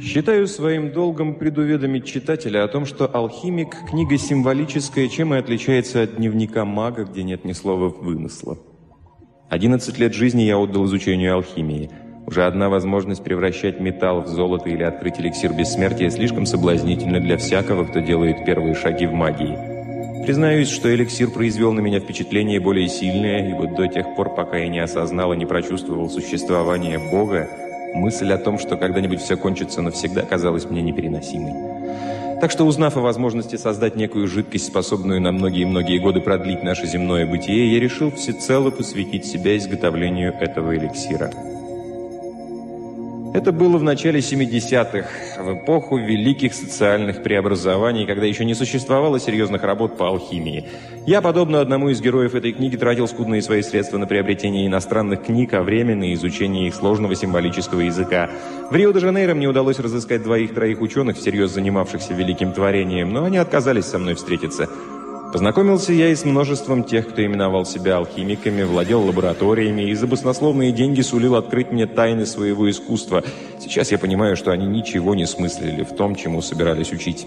Считаю своим долгом предуведомить читателя о том, что «Алхимик» – книга символическая, чем и отличается от дневника мага, где нет ни слова вымысла. 11 лет жизни я отдал изучению алхимии. Уже одна возможность превращать металл в золото или открыть эликсир бессмертия слишком соблазнительна для всякого, кто делает первые шаги в магии. Признаюсь, что эликсир произвел на меня впечатление более сильное, ибо до тех пор, пока я не осознал и не прочувствовал существование Бога, Мысль о том, что когда-нибудь все кончится навсегда, казалась мне непереносимой. Так что, узнав о возможности создать некую жидкость, способную на многие-многие годы продлить наше земное бытие, я решил всецело посвятить себя изготовлению этого эликсира. Это было в начале 70-х, в эпоху великих социальных преобразований, когда еще не существовало серьезных работ по алхимии. Я, подобно одному из героев этой книги, тратил скудные свои средства на приобретение иностранных книг, а время на изучение их сложного символического языка. В Рио-де-Жанейро мне удалось разыскать двоих-троих ученых, всерьез занимавшихся великим творением, но они отказались со мной встретиться. Познакомился я и с множеством тех, кто именовал себя алхимиками, владел лабораториями и за баснословные деньги сулил открыть мне тайны своего искусства. Сейчас я понимаю, что они ничего не смыслили в том, чему собирались учить.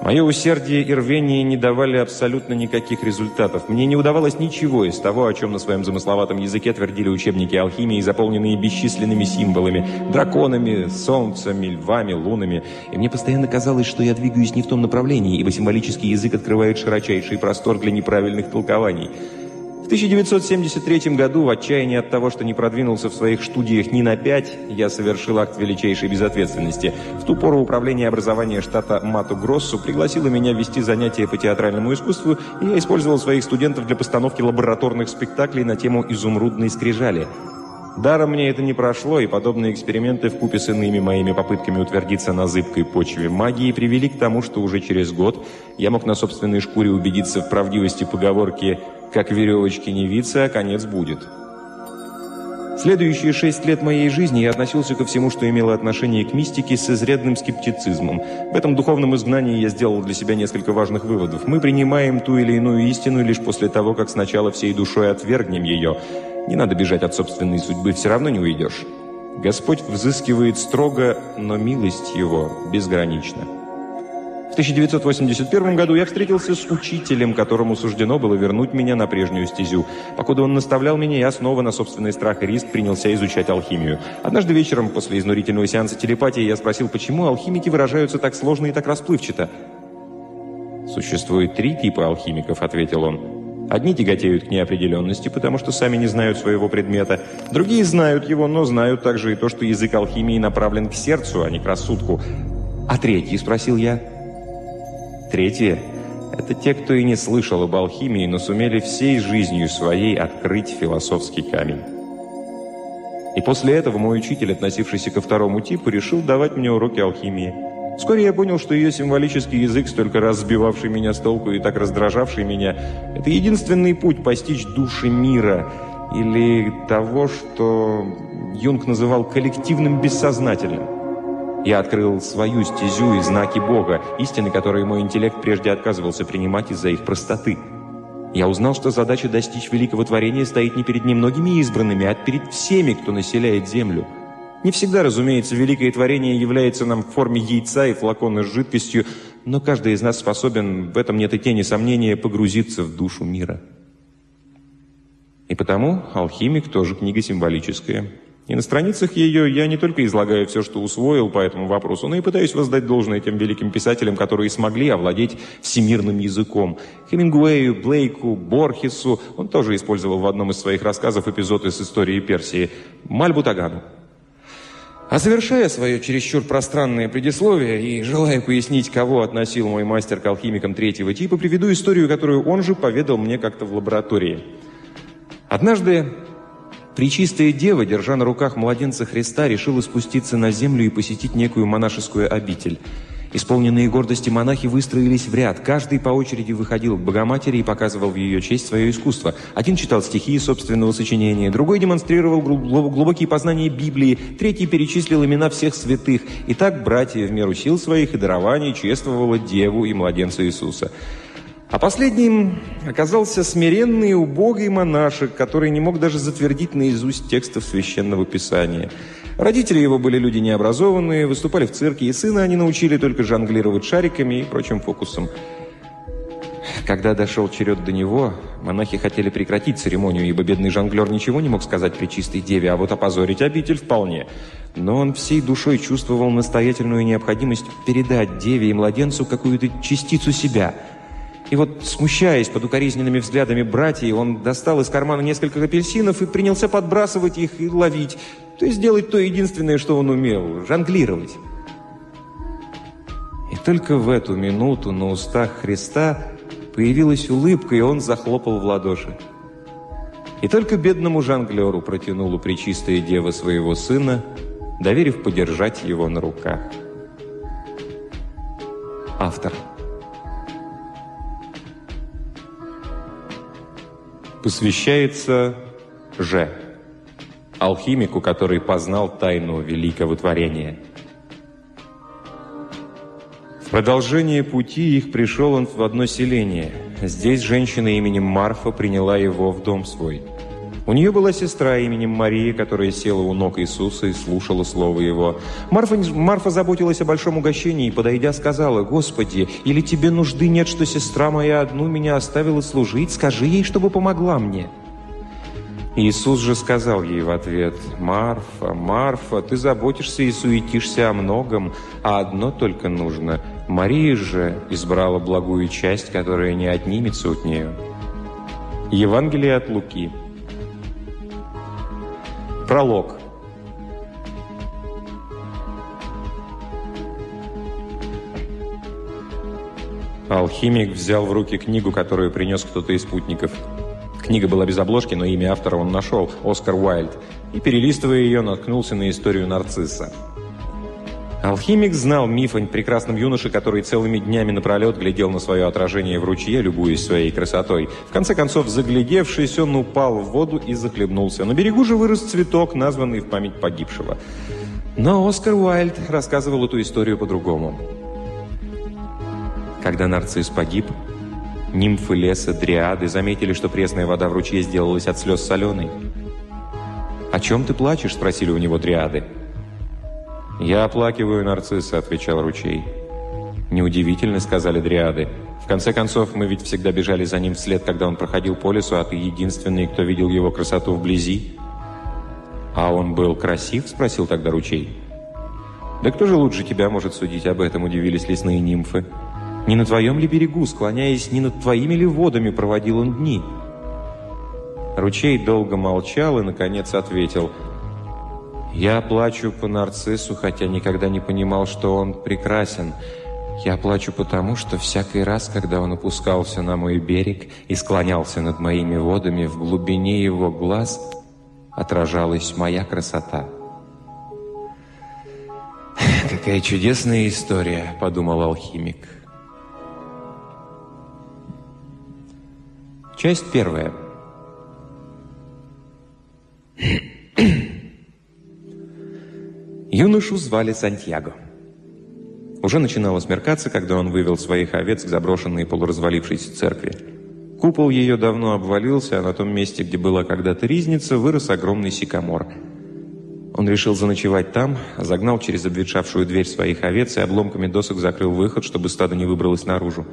Мое усердие и рвение не давали абсолютно никаких результатов. Мне не удавалось ничего из того, о чем на своем замысловатом языке твердили учебники алхимии, заполненные бесчисленными символами, драконами, солнцами, львами, лунами. И мне постоянно казалось, что я двигаюсь не в том направлении, ибо символический язык открывает широчайший простор для неправильных толкований. В 1973 году, в отчаянии от того, что не продвинулся в своих студиях ни на пять, я совершил акт величайшей безответственности. В ту пору управление образования штата Мату-Гроссу пригласило меня вести занятия по театральному искусству, и я использовал своих студентов для постановки лабораторных спектаклей на тему «Изумрудной скрижали». Даром мне это не прошло, и подобные эксперименты в купе с иными моими попытками утвердиться на зыбкой почве магии привели к тому, что уже через год я мог на собственной шкуре убедиться в правдивости поговорки «как веревочки не виться, а конец будет». Следующие шесть лет моей жизни я относился ко всему, что имело отношение к мистике, с изрядным скептицизмом. В этом духовном изгнании я сделал для себя несколько важных выводов. Мы принимаем ту или иную истину лишь после того, как сначала всей душой отвергнем ее – не надо бежать от собственной судьбы, все равно не уйдешь. Господь взыскивает строго, но милость Его безгранична. В 1981 году я встретился с учителем, которому суждено было вернуть меня на прежнюю стезю. Покуда он наставлял меня, я снова на собственный страх и риск принялся изучать алхимию. Однажды вечером, после изнурительного сеанса телепатии, я спросил, почему алхимики выражаются так сложно и так расплывчато. «Существует три типа алхимиков», — ответил он. Одни тяготеют к неопределенности, потому что сами не знают своего предмета. Другие знают его, но знают также и то, что язык алхимии направлен к сердцу, а не к рассудку. «А третьи?» – спросил я. Третьи – это те, кто и не слышал об алхимии, но сумели всей жизнью своей открыть философский камень. И после этого мой учитель, относившийся ко второму типу, решил давать мне уроки алхимии. Вскоре я понял, что ее символический язык, столько раз сбивавший меня с толку и так раздражавший меня, это единственный путь постичь души мира, или того, что Юнг называл коллективным бессознательным. Я открыл свою стезю и знаки Бога, истины, которые мой интеллект прежде отказывался принимать из-за их простоты. Я узнал, что задача достичь великого творения стоит не перед немногими избранными, а перед всеми, кто населяет землю – не всегда, разумеется, великое творение является нам в форме яйца и флакона с жидкостью, но каждый из нас способен, в этом нет и тени сомнения, погрузиться в душу мира. И потому «Алхимик» тоже книга символическая. И на страницах ее я не только излагаю все, что усвоил по этому вопросу, но и пытаюсь воздать должное тем великим писателям, которые смогли овладеть всемирным языком. Хемингуэю, Блейку, Борхесу, он тоже использовал в одном из своих рассказов эпизод из истории Персии, Мальбу Тагану. А завершая свое чересчур пространное предисловие и желая пояснить, кого относил мой мастер к алхимикам третьего типа, приведу историю, которую он же поведал мне как-то в лаборатории. Однажды Пречистая Дева, держа на руках младенца Христа, решила спуститься на землю и посетить некую монашескую обитель – Исполненные гордости монахи выстроились в ряд. Каждый по очереди выходил к Богоматери и показывал в ее честь свое искусство. Один читал стихи собственного сочинения, другой демонстрировал глубокие познания Библии, третий перечислил имена всех святых. И так братья в меру сил своих и дарований чествовала Деву и младенца Иисуса. А последним оказался смиренный и убогий монашек, который не мог даже затвердить наизусть текстов Священного Писания – Родители его были люди необразованные, выступали в цирке, и сына они научили только жонглировать шариками и прочим фокусом. Когда дошел черед до него, монахи хотели прекратить церемонию, ибо бедный жонглер ничего не мог сказать при чистой деве, а вот опозорить обитель вполне. Но он всей душой чувствовал настоятельную необходимость передать деве и младенцу какую-то частицу себя. И вот, смущаясь под укоризненными взглядами братьев, он достал из кармана несколько апельсинов и принялся подбрасывать их и ловить. То есть делать то единственное, что он умел – жонглировать. И только в эту минуту на устах Христа появилась улыбка, и он захлопал в ладоши. И только бедному жонглеру протянула причистая дева своего сына, доверив подержать его на руках. Автор Посвящается Ж алхимику, который познал тайну великого творения. В продолжение пути их пришел он в одно селение. Здесь женщина именем Марфа приняла его в дом свой. У нее была сестра именем Мария, которая села у ног Иисуса и слушала слово Его. Марфа, Марфа заботилась о большом угощении и, подойдя, сказала, «Господи, или тебе нужды нет, что сестра моя одну меня оставила служить? Скажи ей, чтобы помогла мне». Иисус же сказал ей в ответ, «Марфа, Марфа, ты заботишься и суетишься о многом, а одно только нужно. Мария же избрала благую часть, которая не отнимется от нее». Евангелие от Луки. Пролог. Алхимик взял в руки книгу, которую принес кто-то из спутников. Книга была без обложки, но имя автора он нашел – Оскар Уайльд. И, перелистывая ее, наткнулся на историю нарцисса. Алхимик знал миф о прекрасном юноше, который целыми днями напролет глядел на свое отражение в ручье, любуясь своей красотой. В конце концов, заглядевшись, он упал в воду и захлебнулся. На берегу же вырос цветок, названный в память погибшего. Но Оскар Уайльд рассказывал эту историю по-другому. Когда нарцисс погиб, Нимфы леса, дриады заметили, что пресная вода в ручье сделалась от слез соленой. «О чем ты плачешь?» – спросили у него дриады. «Я оплакиваю нарцисса», – отвечал ручей. «Неудивительно», – сказали дриады. «В конце концов, мы ведь всегда бежали за ним вслед, когда он проходил по лесу, а ты единственный, кто видел его красоту вблизи». «А он был красив?» – спросил тогда ручей. «Да кто же лучше тебя может судить об этом?» – удивились лесные нимфы. Не на твоем ли берегу, склоняясь, не над твоими ли водами проводил он дни?» Ручей долго молчал и, наконец, ответил. «Я плачу по нарциссу, хотя никогда не понимал, что он прекрасен. Я плачу потому, что всякий раз, когда он опускался на мой берег и склонялся над моими водами, в глубине его глаз отражалась моя красота». «Какая чудесная история», — подумал алхимик. Часть первая. Юношу звали Сантьяго. Уже начинало смеркаться, когда он вывел своих овец к заброшенной полуразвалившейся церкви. Купол ее давно обвалился, а на том месте, где была когда-то ризница, вырос огромный сикамор. Он решил заночевать там, загнал через обветшавшую дверь своих овец и обломками досок закрыл выход, чтобы стадо не выбралось наружу.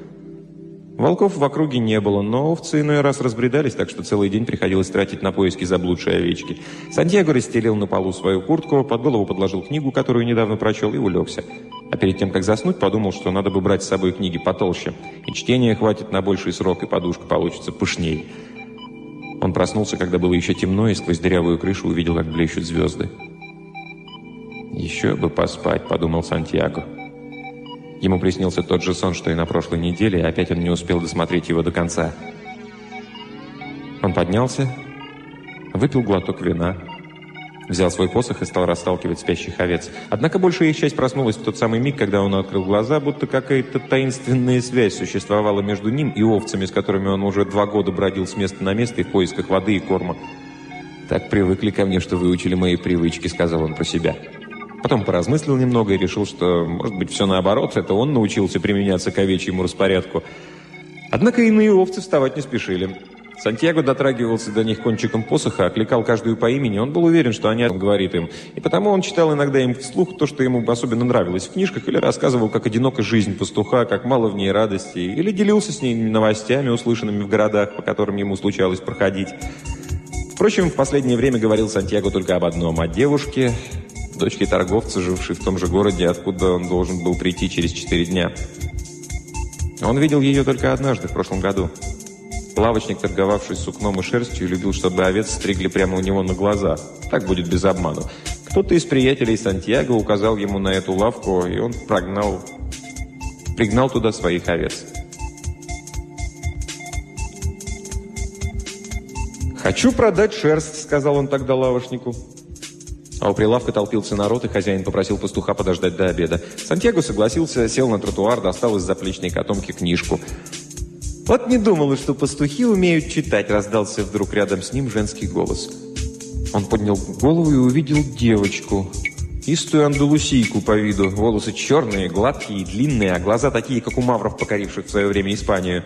Волков в округе не было, но овцы иной раз разбредались, так что целый день приходилось тратить на поиски заблудшей овечки. Сантьяго расстелил на полу свою куртку, под голову подложил книгу, которую недавно прочел, и улегся. А перед тем, как заснуть, подумал, что надо бы брать с собой книги потолще. И чтения хватит на больший срок, и подушка получится пышней. Он проснулся, когда было еще темно, и сквозь дырявую крышу увидел, как блещут звезды. «Еще бы поспать», — подумал Сантьяго. Ему приснился тот же сон, что и на прошлой неделе, и опять он не успел досмотреть его до конца. Он поднялся, выпил глоток вина, взял свой посох и стал расталкивать спящих овец. Однако большая их часть проснулась в тот самый миг, когда он открыл глаза, будто какая-то таинственная связь существовала между ним и овцами, с которыми он уже два года бродил с места на место и в поисках воды и корма. «Так привыкли ко мне, что выучили мои привычки», — сказал он про себя. Потом поразмыслил немного и решил, что, может быть, все наоборот, это он научился применяться к овечьему распорядку. Однако иные овцы вставать не спешили. Сантьяго дотрагивался до них кончиком посоха, окликал каждую по имени. Он был уверен, что они говорит им. И потому он читал иногда им вслух то, что ему особенно нравилось в книжках, или рассказывал, как одинока жизнь пастуха, как мало в ней радости, или делился с ней новостями, услышанными в городах, по которым ему случалось проходить. Впрочем, в последнее время говорил Сантьяго только об одном – о девушке, дочке торговца, жившей в том же городе, откуда он должен был прийти через четыре дня. Он видел ее только однажды, в прошлом году. Лавочник, торговавший сукном и шерстью, любил, чтобы овец стригли прямо у него на глаза. Так будет без обману. Кто-то из приятелей Сантьяго указал ему на эту лавку, и он прогнал, пригнал туда своих овец. «Хочу продать шерсть», — сказал он тогда лавочнику. А у прилавка толпился народ, и хозяин попросил пастуха подождать до обеда. Сантьяго согласился, сел на тротуар, достал из заплечной котомки книжку. «Вот не думала, что пастухи умеют читать», — раздался вдруг рядом с ним женский голос. Он поднял голову и увидел девочку. Истую андалусийку по виду. Волосы черные, гладкие и длинные, а глаза такие, как у мавров, покоривших в свое время Испанию.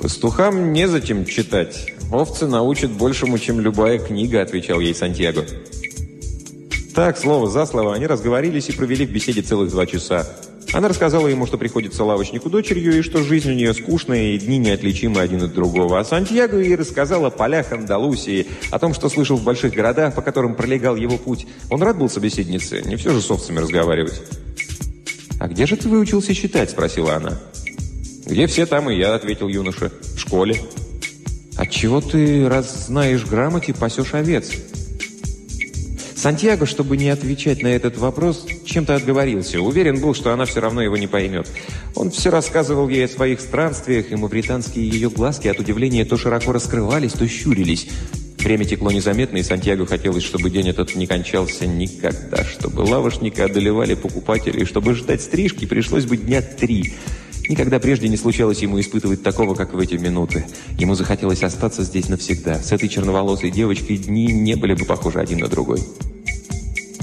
«Пастухам незачем читать. Овцы научат большему, чем любая книга», — отвечал ей Сантьяго. Так, слово за слово, они разговорились и провели в беседе целых два часа. Она рассказала ему, что приходится лавочнику дочерью, и что жизнь у нее скучная, и дни неотличимы один от другого. А Сантьяго ей рассказал о полях Андалусии, о том, что слышал в больших городах, по которым пролегал его путь. Он рад был собеседнице, не все же с овцами разговаривать. «А где же ты выучился считать?» – спросила она. «Где все, там и я», – ответил юноша. «В школе». «Отчего ты, раз знаешь грамоте, пасешь овец?» Сантьяго, чтобы не отвечать на этот вопрос, чем-то отговорился. Уверен был, что она все равно его не поймет. Он все рассказывал ей о своих странствиях, и мавританские ее глазки от удивления то широко раскрывались, то щурились. Время текло незаметно, и Сантьяго хотелось, чтобы день этот не кончался никогда, чтобы лавошника одолевали покупатели, и чтобы ждать стрижки пришлось бы дня три. Никогда прежде не случалось ему испытывать такого, как в эти минуты. Ему захотелось остаться здесь навсегда. С этой черноволосой девочкой дни не были бы похожи один на другой.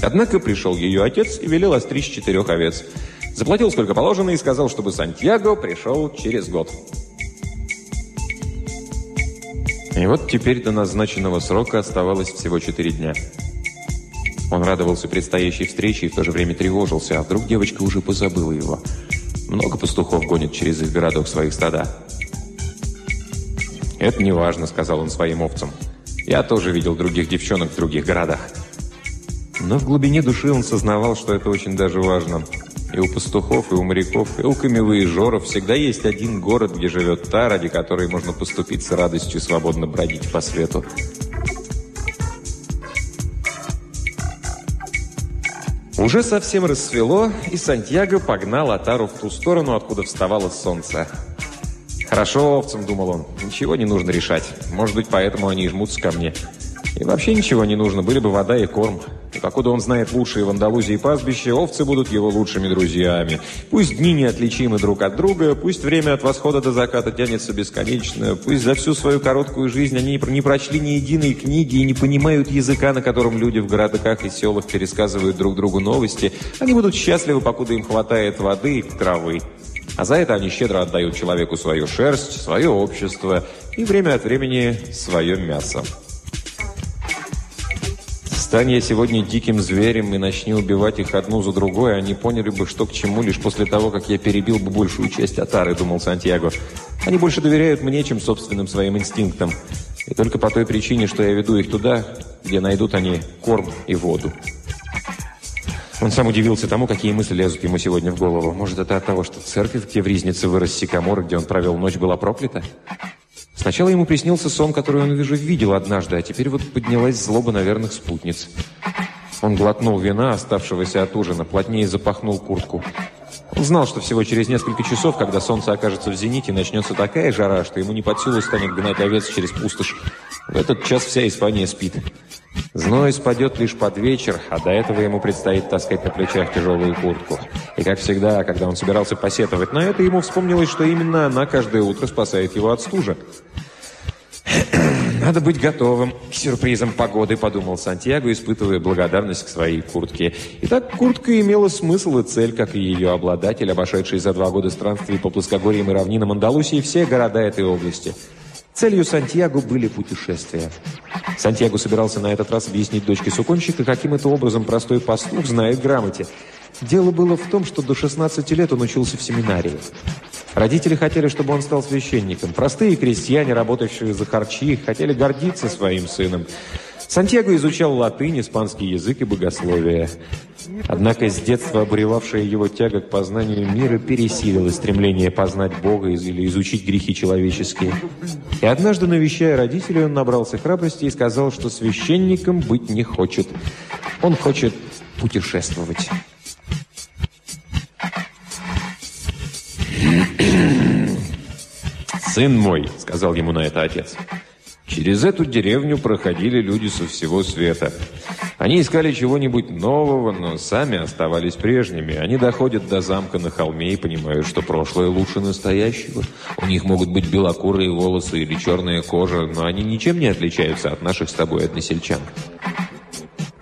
Однако пришел ее отец и велел остричь четырех овец. Заплатил сколько положено и сказал, чтобы Сантьяго пришел через год. И вот теперь до назначенного срока оставалось всего четыре дня. Он радовался предстоящей встрече и в то же время тревожился, а вдруг девочка уже позабыла его. Много пастухов гонит через городок своих стада. «Это не важно», — сказал он своим овцам. «Я тоже видел других девчонок в других городах». Но в глубине души он сознавал, что это очень даже важно. И у пастухов, и у моряков, и у камевоежоров всегда есть один город, где живет та, ради которой можно поступить с радостью свободно бродить по свету. Уже совсем рассвело, и Сантьяго погнал Атару в ту сторону, откуда вставало солнце. «Хорошо, овцам», — думал он, — «ничего не нужно решать. Может быть, поэтому они и жмутся ко мне. И вообще ничего не нужно, были бы вода и корм». И покуда он знает лучшие в Андалузии пастбища, овцы будут его лучшими друзьями. Пусть дни неотличимы друг от друга, пусть время от восхода до заката тянется бесконечно, пусть за всю свою короткую жизнь они не прочли ни единой книги и не понимают языка, на котором люди в городах и селах пересказывают друг другу новости, они будут счастливы, покуда им хватает воды и травы. А за это они щедро отдают человеку свою шерсть, свое общество и время от времени свое мясо. Стань я сегодня диким зверем и начни убивать их одну за другой, они поняли бы, что к чему, лишь после того, как я перебил бы большую часть Атары, думал Сантьяго. Они больше доверяют мне, чем собственным своим инстинктам. И только по той причине, что я веду их туда, где найдут они корм и воду. Он сам удивился тому, какие мысли лезут ему сегодня в голову. Может, это от того, что церковь, где в Ризнице вырос сикамор, где он провел ночь, была проклята? Сначала ему приснился сон, который он уже видел однажды, а теперь вот поднялась злоба на верных спутниц. Он глотнул вина, оставшегося от ужина, плотнее запахнул куртку. Знал, что всего через несколько часов, когда солнце окажется в зените, начнется такая жара, что ему не под силу станет гнать овец через пустошь. В этот час вся Испания спит. Зной спадет лишь под вечер, а до этого ему предстоит таскать на плечах тяжелую куртку. И как всегда, когда он собирался посетовать на это, ему вспомнилось, что именно она каждое утро спасает его от стужи. «Надо быть готовым к сюрпризам погоды», — подумал Сантьяго, испытывая благодарность к своей куртке. Итак, куртка имела смысл и цель, как и ее обладатель, обошедший за два года странствий по плоскогорьям и равнинам Андалусии все города этой области — Целью Сантьяго были путешествия. Сантьяго собирался на этот раз объяснить дочке суконщика, каким это образом простой пастух знает грамоте. Дело было в том, что до 16 лет он учился в семинарии. Родители хотели, чтобы он стал священником. Простые крестьяне, работающие за харчи, хотели гордиться своим сыном. Сантьяго изучал латынь, испанский язык и богословие. Однако с детства обуревавшая его тяга к познанию мира пересилила стремление познать Бога или изучить грехи человеческие. И однажды, навещая родителей, он набрался храбрости и сказал, что священником быть не хочет. Он хочет путешествовать. «Сын мой», — сказал ему на это отец, — «через эту деревню проходили люди со всего света. Они искали чего-нибудь нового, но сами оставались прежними. Они доходят до замка на холме и понимают, что прошлое лучше настоящего. У них могут быть белокурые волосы или черная кожа, но они ничем не отличаются от наших с тобой односельчан».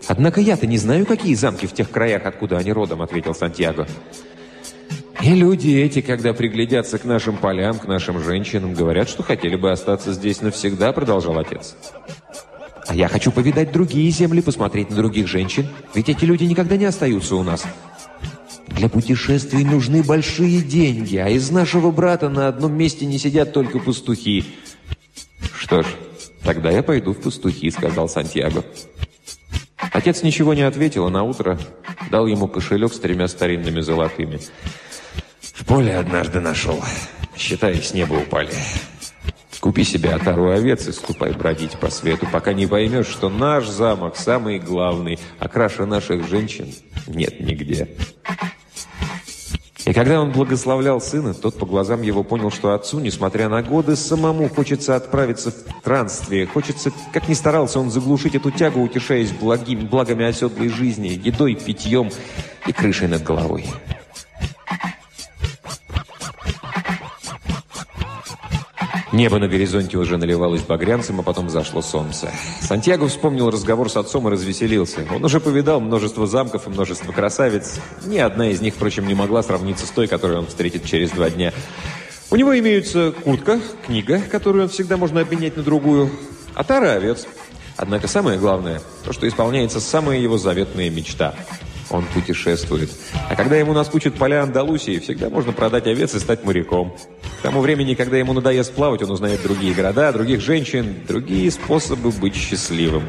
«Однако я-то не знаю, какие замки в тех краях, откуда они родом», — ответил Сантьяго. И люди эти, когда приглядятся к нашим полям, к нашим женщинам, говорят, что хотели бы остаться здесь навсегда, продолжал отец. А я хочу повидать другие земли, посмотреть на других женщин, ведь эти люди никогда не остаются у нас. Для путешествий нужны большие деньги, а из нашего брата на одном месте не сидят только пастухи. Что ж, тогда я пойду в пастухи, сказал Сантьяго. Отец ничего не ответил, а на утро дал ему кошелек с тремя старинными золотыми. В поле однажды нашел. Считай, с неба упали. Купи себе отару овец и ступай бродить по свету, пока не поймешь, что наш замок самый главный, а краше наших женщин нет нигде. И когда он благословлял сына, тот по глазам его понял, что отцу, несмотря на годы, самому хочется отправиться в странствие. Хочется, как ни старался он заглушить эту тягу, утешаясь благим, благами оседлой жизни, едой, питьем и крышей над головой. Небо на горизонте уже наливалось багрянцем, а потом зашло солнце. Сантьяго вспомнил разговор с отцом и развеселился. Он уже повидал множество замков и множество красавиц. Ни одна из них, впрочем, не могла сравниться с той, которую он встретит через два дня. У него имеются куртка, книга, которую он всегда можно обменять на другую, а тара овец. Однако самое главное, то, что исполняется самая его заветная мечта – он путешествует. А когда ему наскучат поля Андалусии, всегда можно продать овец и стать моряком. К тому времени, когда ему надоест плавать, он узнает другие города, других женщин, другие способы быть счастливым.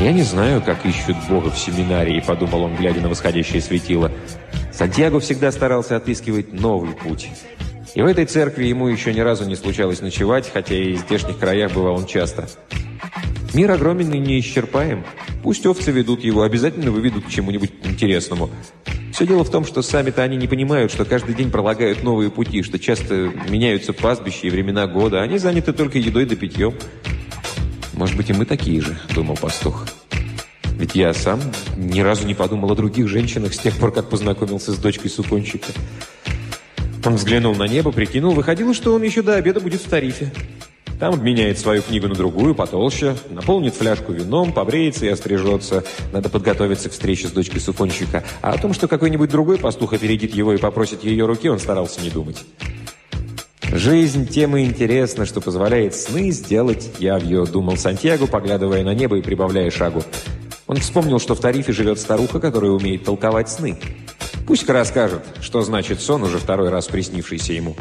«Я не знаю, как ищут Бога в семинарии», — подумал он, глядя на восходящее светило. Сантьяго всегда старался отыскивать новый путь. И в этой церкви ему еще ни разу не случалось ночевать, хотя и в здешних краях бывал он часто. Мир огромен и неисчерпаем. Пусть овцы ведут его, обязательно выведут к чему-нибудь интересному. Все дело в том, что сами-то они не понимают, что каждый день пролагают новые пути, что часто меняются пастбища и времена года. Они заняты только едой да питьем. «Может быть, и мы такие же», — думал пастух. «Ведь я сам ни разу не подумал о других женщинах с тех пор, как познакомился с дочкой сукончика». Он взглянул на небо, прикинул, выходило, что он еще до обеда будет в тарифе. Там обменяет свою книгу на другую, потолще, наполнит фляжку вином, побреется и острижется. Надо подготовиться к встрече с дочкой суконщика. А о том, что какой-нибудь другой пастух опередит его и попросит ее руки, он старался не думать. «Жизнь тем и интересна, что позволяет сны сделать явью», — думал Сантьяго, поглядывая на небо и прибавляя шагу. Он вспомнил, что в Тарифе живет старуха, которая умеет толковать сны. Пусть-ка расскажет, что значит сон, уже второй раз приснившийся ему.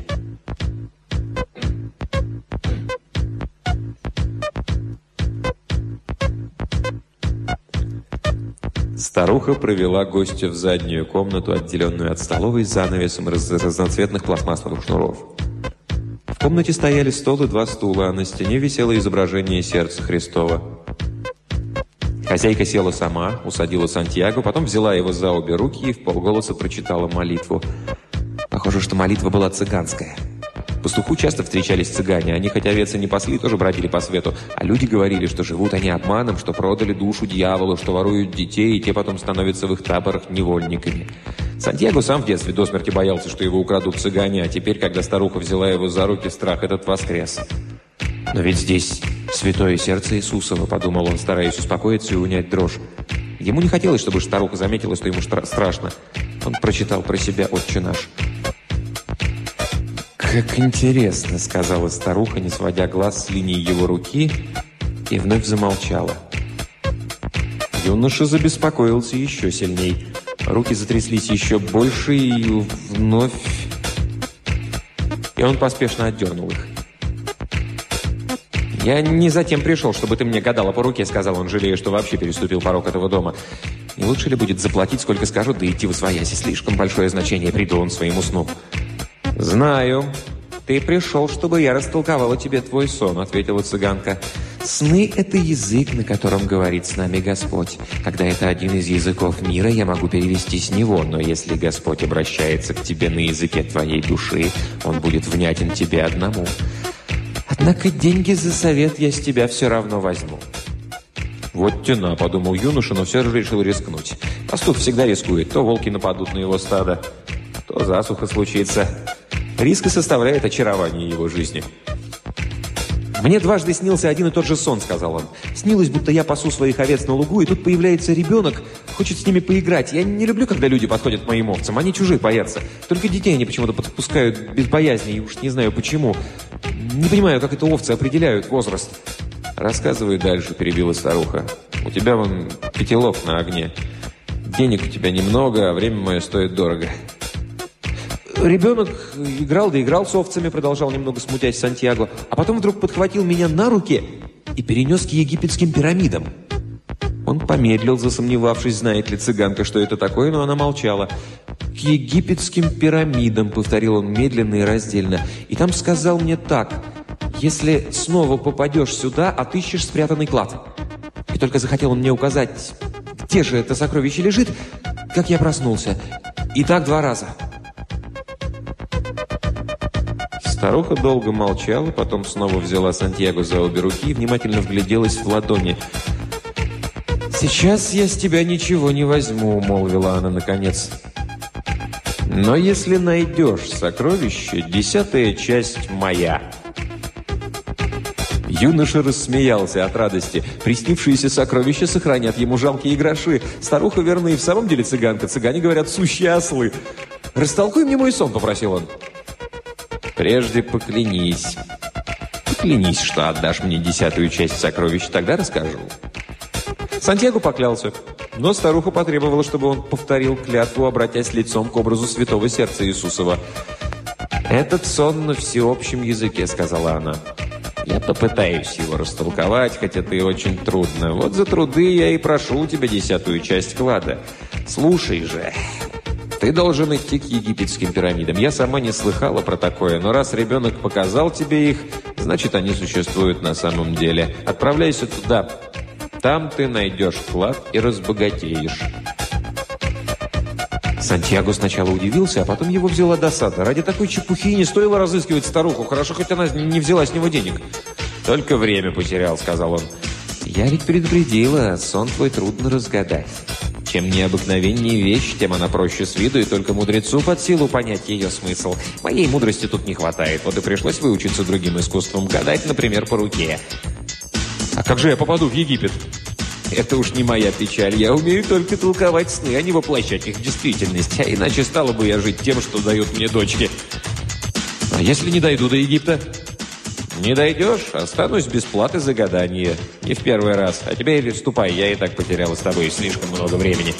Старуха провела гостя в заднюю комнату, отделенную от столовой занавесом из разноцветных пластмассовых шнуров. В комнате стояли стол и два стула, а на стене висело изображение сердца Христова. Хозяйка села сама, усадила Сантьяго, потом взяла его за обе руки и в полголоса прочитала молитву. Похоже, что молитва была цыганская. Пастуху часто встречались цыгане. Они, хоть овец и не пасли, тоже бродили по свету. А люди говорили, что живут они обманом, что продали душу дьяволу, что воруют детей, и те потом становятся в их таборах невольниками. Сантьяго сам в детстве до смерти боялся, что его украдут цыгане, а теперь, когда старуха взяла его за руки, страх этот воскрес. «Но ведь здесь святое сердце Иисусова», — подумал он, стараясь успокоиться и унять дрожь. Ему не хотелось, чтобы старуха заметила, что ему страшно. Он прочитал про себя «Отче наш». «Как интересно», — сказала старуха, не сводя глаз с линии его руки, и вновь замолчала. Юноша забеспокоился еще сильней. Руки затряслись еще больше и вновь... И он поспешно отдернул их. «Я не затем пришел, чтобы ты мне гадала по руке», — сказал он, жалея, что вообще переступил порог этого дома. «Не лучше ли будет заплатить, сколько скажут, да идти в освояси? Слишком большое значение придал он своему сну». «Знаю. Ты пришел, чтобы я растолковала тебе твой сон», — ответила цыганка. «Сны — это язык, на котором говорит с нами Господь. Когда это один из языков мира, я могу перевести с него, но если Господь обращается к тебе на языке твоей души, он будет внятен тебе одному». Однако деньги за совет я с тебя все равно возьму». «Вот тена», — подумал юноша, но все же решил рискнуть. Пастух всегда рискует. То волки нападут на его стадо, то засуха случится. Риск и составляет очарование его жизни. «Мне дважды снился один и тот же сон», — сказал он. «Снилось, будто я пасу своих овец на лугу, и тут появляется ребенок, хочет с ними поиграть. Я не люблю, когда люди подходят к моим овцам, они чужие боятся. Только детей они почему-то подпускают без боязни, и уж не знаю почему. Не понимаю, как это овцы определяют возраст». «Рассказывай дальше», — перебила старуха. «У тебя вон котелок на огне. Денег у тебя немного, а время мое стоит дорого». Ребенок играл да играл с овцами, продолжал немного смутясь Сантьяго, а потом вдруг подхватил меня на руки и перенес к египетским пирамидам. Он помедлил, засомневавшись, знает ли цыганка, что это такое, но она молчала. «К египетским пирамидам», — повторил он медленно и раздельно. «И там сказал мне так, если снова попадешь сюда, отыщешь спрятанный клад». И только захотел он мне указать, где же это сокровище лежит, как я проснулся. И так два раза. Старуха долго молчала, потом снова взяла Сантьяго за обе руки и внимательно вгляделась в ладони. «Сейчас я с тебя ничего не возьму», — молвила она наконец. «Но если найдешь сокровище, десятая часть моя». Юноша рассмеялся от радости. Приснившиеся сокровища сохранят ему жалкие гроши. Старуха верна и в самом деле цыганка. Цыгане говорят «сущие ослы». «Растолкуй мне мой сон», — попросил он. Прежде поклянись. Поклянись, что отдашь мне десятую часть сокровищ, тогда расскажу. Сантьяго поклялся, но старуха потребовала, чтобы он повторил клятву, обратясь лицом к образу святого сердца Иисусова. «Этот сон на всеобщем языке», — сказала она. «Я попытаюсь его растолковать, хотя ты очень трудно. Вот за труды я и прошу у тебя десятую часть клада. Слушай же, ты должен идти к египетским пирамидам. Я сама не слыхала про такое, но раз ребенок показал тебе их, значит, они существуют на самом деле. Отправляйся туда. Там ты найдешь клад и разбогатеешь. Сантьяго сначала удивился, а потом его взяла досада. Ради такой чепухи не стоило разыскивать старуху. Хорошо, хоть она не взяла с него денег. «Только время потерял», — сказал он. «Я ведь предупредила, сон твой трудно разгадать». Чем необыкновеннее вещь, тем она проще с виду, и только мудрецу под силу понять ее смысл. Моей мудрости тут не хватает, вот и пришлось выучиться другим искусствам, гадать, например, по руке. А как же я попаду в Египет? Это уж не моя печаль. Я умею только толковать сны, а не воплощать их в действительность. А иначе стало бы я жить тем, что дают мне дочки. А если не дойду до Египта? «Не дойдешь, останусь без платы за гадание. Не в первый раз. А теперь ступай, я и так потеряла с тобой слишком много времени».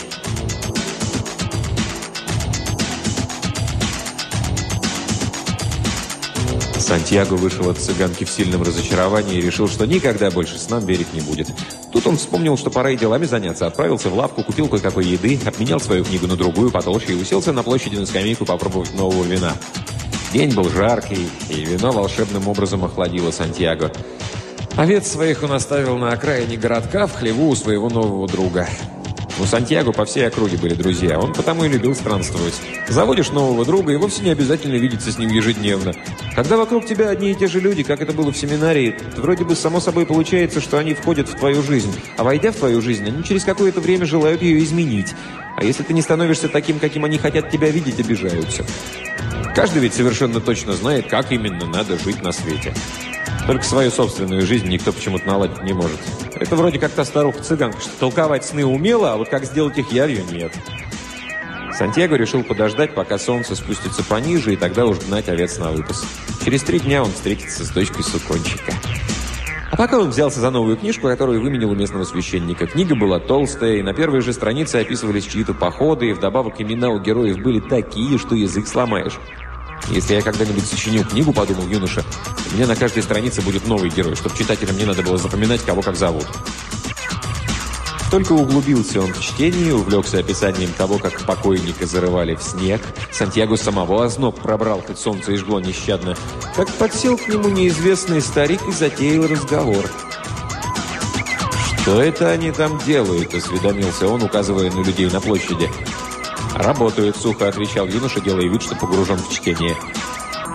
Сантьяго вышел от цыганки в сильном разочаровании и решил, что никогда больше с нам верить не будет. Тут он вспомнил, что пора и делами заняться. Отправился в лавку, купил кое-какой еды, обменял свою книгу на другую, потолще и уселся на площади на скамейку попробовать нового вина. День был жаркий, и вино волшебным образом охладило Сантьяго. Овец своих он оставил на окраине городка в хлеву у своего нового друга. У Сантьяго по всей округе были друзья, он потому и любил странствовать. Заводишь нового друга, и вовсе не обязательно видеться с ним ежедневно. Когда вокруг тебя одни и те же люди, как это было в семинарии, вроде бы само собой получается, что они входят в твою жизнь. А войдя в твою жизнь, они через какое-то время желают ее изменить. А если ты не становишься таким, каким они хотят тебя видеть, обижаются. Каждый ведь совершенно точно знает, как именно надо жить на свете. Только свою собственную жизнь никто почему-то наладить не может. Это вроде как та старуха-цыганка, что толковать сны умела, а вот как сделать их явью нет. Сантьяго решил подождать, пока солнце спустится пониже, и тогда уж гнать овец на выпас. Через три дня он встретится с дочкой Сукончика. А пока он взялся за новую книжку, которую выменил у местного священника. Книга была толстая, и на первой же странице описывались чьи-то походы, и вдобавок имена у героев были такие, что язык сломаешь. Если я когда-нибудь сочиню книгу, подумал юноша, мне на каждой странице будет новый герой, чтобы читателям не надо было запоминать, кого как зовут. Только углубился он в чтение, увлекся описанием того, как покойника зарывали в снег. Сантьяго самого озноб пробрал, хоть солнце и жгло нещадно. Как подсел к нему неизвестный старик и затеял разговор. «Что это они там делают?» – осведомился он, указывая на людей на площади. «Работают», – сухо отвечал юноша, делая вид, что погружен в чтение.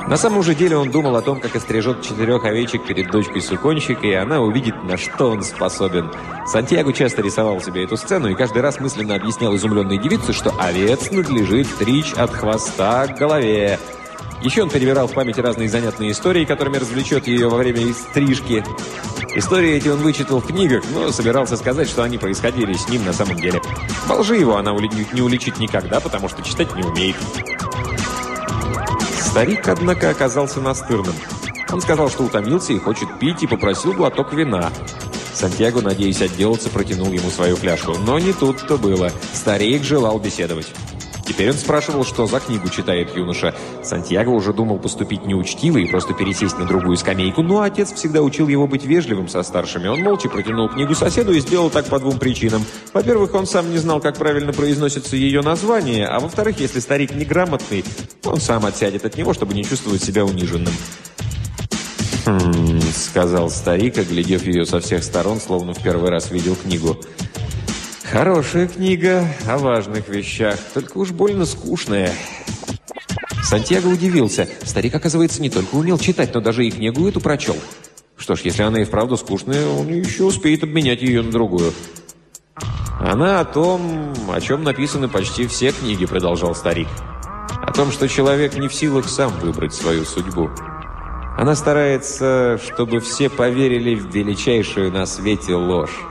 На самом же деле он думал о том, как острижет четырех овечек перед дочкой суконщика, и она увидит, на что он способен. Сантьяго часто рисовал себе эту сцену и каждый раз мысленно объяснял изумленной девице, что овец надлежит стричь от хвоста к голове. Еще он перебирал в памяти разные занятные истории, которыми развлечет ее во время стрижки. Истории эти он вычитал в книгах, но собирался сказать, что они происходили с ним на самом деле. Во его она не уличит никогда, потому что читать не умеет. Старик, однако, оказался настырным. Он сказал, что утомился и хочет пить, и попросил глоток вина. Сантьяго, надеясь отделаться, протянул ему свою фляжку. Но не тут-то было. Старик желал беседовать. Теперь он спрашивал, что за книгу читает юноша. Сантьяго уже думал поступить неучтиво и просто пересесть на другую скамейку, но отец всегда учил его быть вежливым со старшими. Он молча протянул книгу соседу и сделал так по двум причинам. Во-первых, он сам не знал, как правильно произносится ее название, а во-вторых, если старик неграмотный, он сам отсядет от него, чтобы не чувствовать себя униженным. «Хм...» — сказал старик, оглядев ее со всех сторон, словно в первый раз видел книгу. Хорошая книга о важных вещах, только уж больно скучная. Сантьяго удивился. Старик, оказывается, не только умел читать, но даже и книгу эту прочел. Что ж, если она и вправду скучная, он еще успеет обменять ее на другую. «Она о том, о чем написаны почти все книги», — продолжал старик. «О том, что человек не в силах сам выбрать свою судьбу. Она старается, чтобы все поверили в величайшую на свете ложь.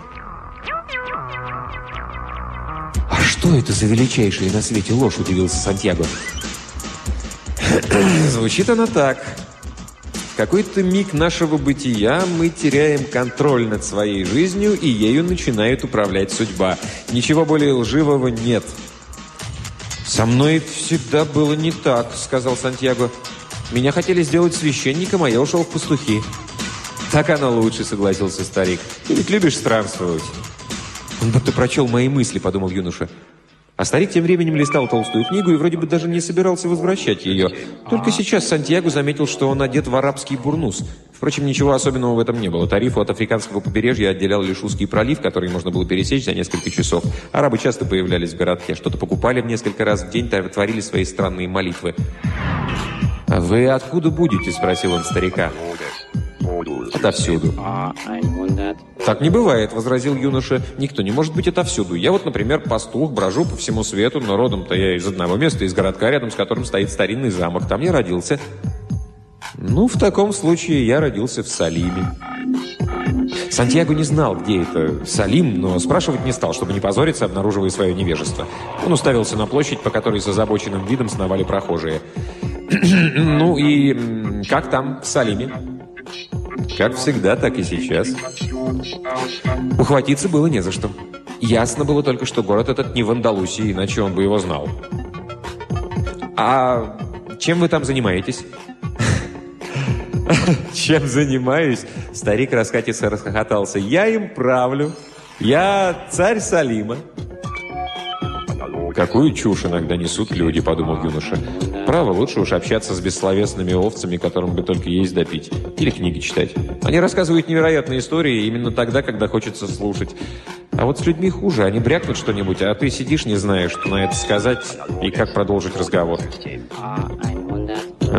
«Что это за величайшая на свете ложь?» – удивился Сантьяго. Звучит она так. В какой-то миг нашего бытия мы теряем контроль над своей жизнью, и ею начинает управлять судьба. Ничего более лживого нет. «Со мной всегда было не так», — сказал Сантьяго. «Меня хотели сделать священником, а я ушел в пастухи». «Так оно лучше», — согласился старик. «Ты ведь любишь странствовать». «Он будто прочел мои мысли», — подумал юноша. А старик тем временем листал толстую книгу и вроде бы даже не собирался возвращать ее. Только сейчас Сантьяго заметил, что он одет в арабский бурнус. Впрочем, ничего особенного в этом не было. Тарифу от африканского побережья отделял лишь узкий пролив, который можно было пересечь за несколько часов. Арабы часто появлялись в городке, что-то покупали в несколько раз в день, творили свои странные молитвы. «А вы откуда будете?» – спросил он старика. «Отовсюду». «Так не бывает», — возразил юноша. «Никто не может быть отовсюду. Я вот, например, пастух, брожу по всему свету, но родом-то я из одного места, из городка, рядом с которым стоит старинный замок. Там я родился». «Ну, в таком случае я родился в Салиме». Сантьяго не знал, где это Салим, но спрашивать не стал, чтобы не позориться, обнаруживая свое невежество. Он уставился на площадь, по которой с озабоченным видом сновали прохожие. «Ну и как там, в Салиме?» Как всегда, так и сейчас. Ухватиться было не за что. Ясно было только, что город этот не в Андалусии, иначе он бы его знал. «А чем вы там занимаетесь?» «Чем занимаюсь?» Старик раскатисто расхохотался. «Я им правлю. Я царь Салима». «Какую чушь иногда несут люди», — подумал юноша. «Право, лучше уж общаться с бессловесными овцами, которым бы только есть допить. Или книги читать. Они рассказывают невероятные истории именно тогда, когда хочется слушать. А вот с людьми хуже. Они брякнут что-нибудь, а ты сидишь, не знаешь, что на это сказать и как продолжить разговор».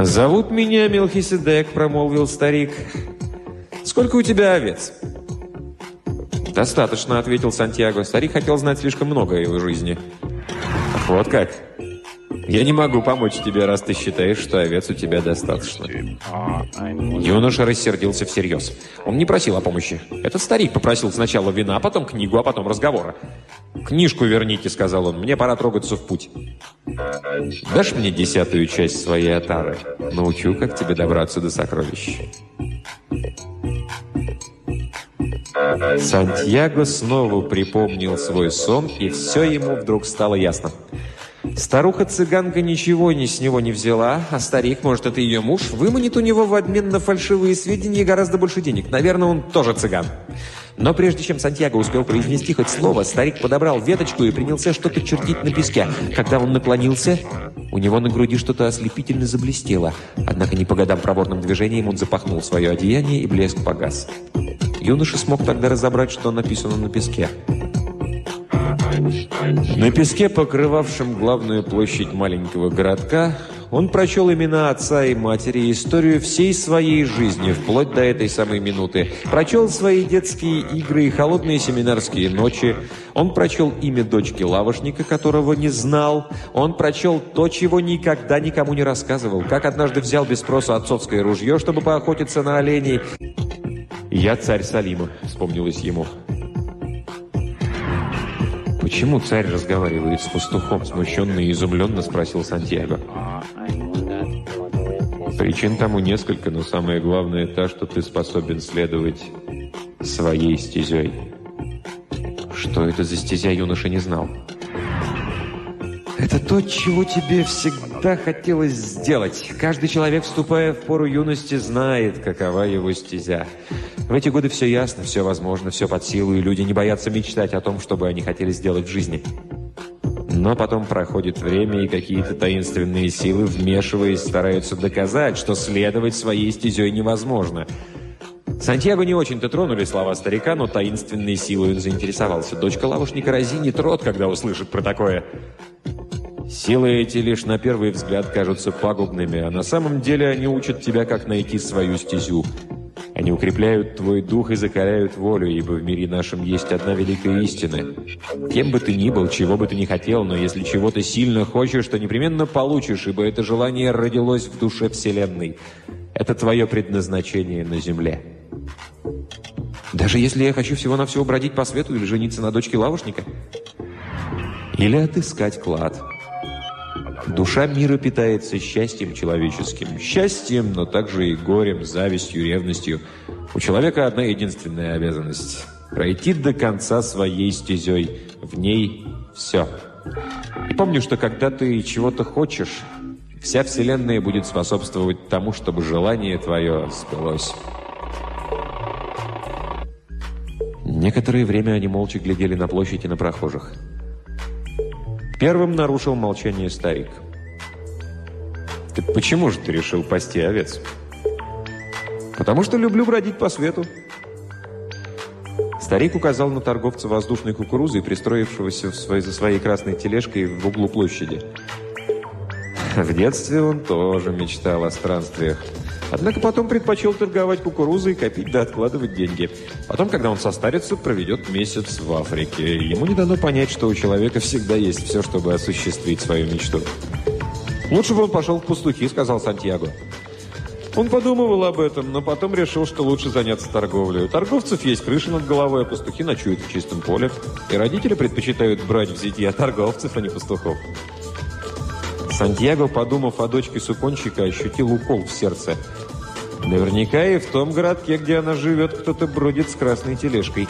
«Зовут меня Мелхиседек», — промолвил старик. «Сколько у тебя овец?» «Достаточно», — ответил Сантьяго. Старик хотел знать слишком много о его жизни. «Вот как?» «Я не могу помочь тебе, раз ты считаешь, что овец у тебя достаточно». Юноша рассердился всерьез. Он не просил о помощи. Этот старик попросил сначала вина, потом книгу, а потом разговора. «Книжку верните», — сказал он, — «мне пора трогаться в путь». «Дашь мне десятую часть своей отары? Научу, как тебе добраться до сокровища». Сантьяго снова припомнил свой сон, и все ему вдруг стало ясно. Старуха-цыганка ничего ни с него не взяла, а старик, может, это ее муж, выманит у него в обмен на фальшивые сведения гораздо больше денег. Наверное, он тоже цыган. Но прежде чем Сантьяго успел произнести хоть слово, старик подобрал веточку и принялся что-то чертить на песке. Когда он наклонился, у него на груди что-то ослепительно заблестело. Однако не по годам проворным движением он запахнул свое одеяние, и блеск погас. Юноша смог тогда разобрать, что написано на песке. На песке, покрывавшем главную площадь маленького городка, он прочел имена отца и матери и историю всей своей жизни, вплоть до этой самой минуты. Прочел свои детские игры и холодные семинарские ночи. Он прочел имя дочки лавошника, которого не знал. Он прочел то, чего никогда никому не рассказывал. Как однажды взял без спроса отцовское ружье, чтобы поохотиться на оленей. «Я царь Салима», — вспомнилось ему. «Почему царь разговаривает с пастухом?» – смущенно и изумленно спросил Сантьяго. «Причин тому несколько, но самое главное та, что ты способен следовать своей стезей». Что это за стезя, юноша не знал. «Это то, чего тебе всегда хотелось сделать. Каждый человек, вступая в пору юности, знает, какова его стезя. В эти годы все ясно, все возможно, все под силу, и люди не боятся мечтать о том, что бы они хотели сделать в жизни. Но потом проходит время, и какие-то таинственные силы, вмешиваясь, стараются доказать, что следовать своей стезей невозможно. Сантьяго не очень-то тронули слова старика, но таинственной силой он заинтересовался. Дочка лавушника разинит рот, когда услышит про такое. Силы эти лишь на первый взгляд кажутся пагубными, а на самом деле они учат тебя, как найти свою стезю. Они укрепляют твой дух и закаляют волю, ибо в мире нашем есть одна великая истина. Кем бы ты ни был, чего бы ты ни хотел, но если чего-то сильно хочешь, то непременно получишь, ибо это желание родилось в душе Вселенной. Это твое предназначение на земле. Даже если я хочу всего-навсего бродить по свету или жениться на дочке лавушника? Или отыскать клад – Душа мира питается счастьем человеческим. Счастьем, но также и горем, завистью, ревностью. У человека одна единственная обязанность – пройти до конца своей стезей. В ней все. И помню, что когда ты чего-то хочешь, вся Вселенная будет способствовать тому, чтобы желание твое сбылось. Некоторое время они молча глядели на площадь и на прохожих. Первым нарушил молчание старик. «Ты почему же ты решил пасти овец?» «Потому что люблю бродить по свету». Старик указал на торговца воздушной кукурузой, пристроившегося в своей, за своей красной тележкой в углу площади. В детстве он тоже мечтал о странствиях. Однако потом предпочел торговать кукурузой, копить да откладывать деньги. Потом, когда он состарится, проведет месяц в Африке. Ему не дано понять, что у человека всегда есть все, чтобы осуществить свою мечту. «Лучше бы он пошел в пастухи», — сказал Сантьяго. Он подумывал об этом, но потом решил, что лучше заняться торговлей. У торговцев есть крыша над головой, а пастухи ночуют в чистом поле. И родители предпочитают брать в зятья торговцев, а не пастухов. Сантьяго, подумав о дочке суконщика, ощутил укол в сердце. Наверняка и в том городке, где она живет, кто-то бродит с красной тележкой.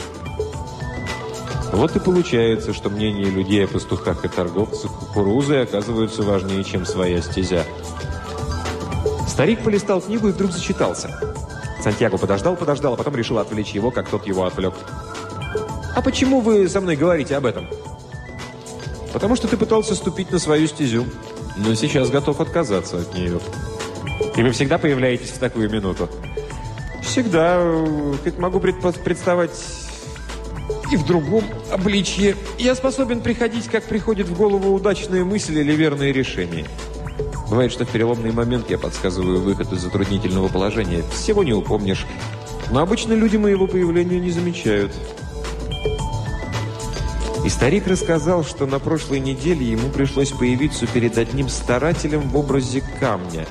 Вот и получается, что мнение людей о пастухах и торговцах кукурузой оказываются важнее, чем своя стезя. Старик полистал книгу и вдруг зачитался. Сантьяго подождал, подождал, а потом решил отвлечь его, как тот его отвлек. «А почему вы со мной говорите об этом?» «Потому что ты пытался ступить на свою стезю но сейчас готов отказаться от нее. И вы всегда появляетесь в такую минуту? Всегда. Хоть могу представать и в другом обличье. Я способен приходить, как приходит в голову удачная мысль или верное решение. Бывает, что в переломный момент я подсказываю выход из затруднительного положения. Всего не упомнишь. Но обычно люди моего появления не замечают. И старик рассказал, что на прошлой неделе ему пришлось появиться перед одним старателем в образе камня.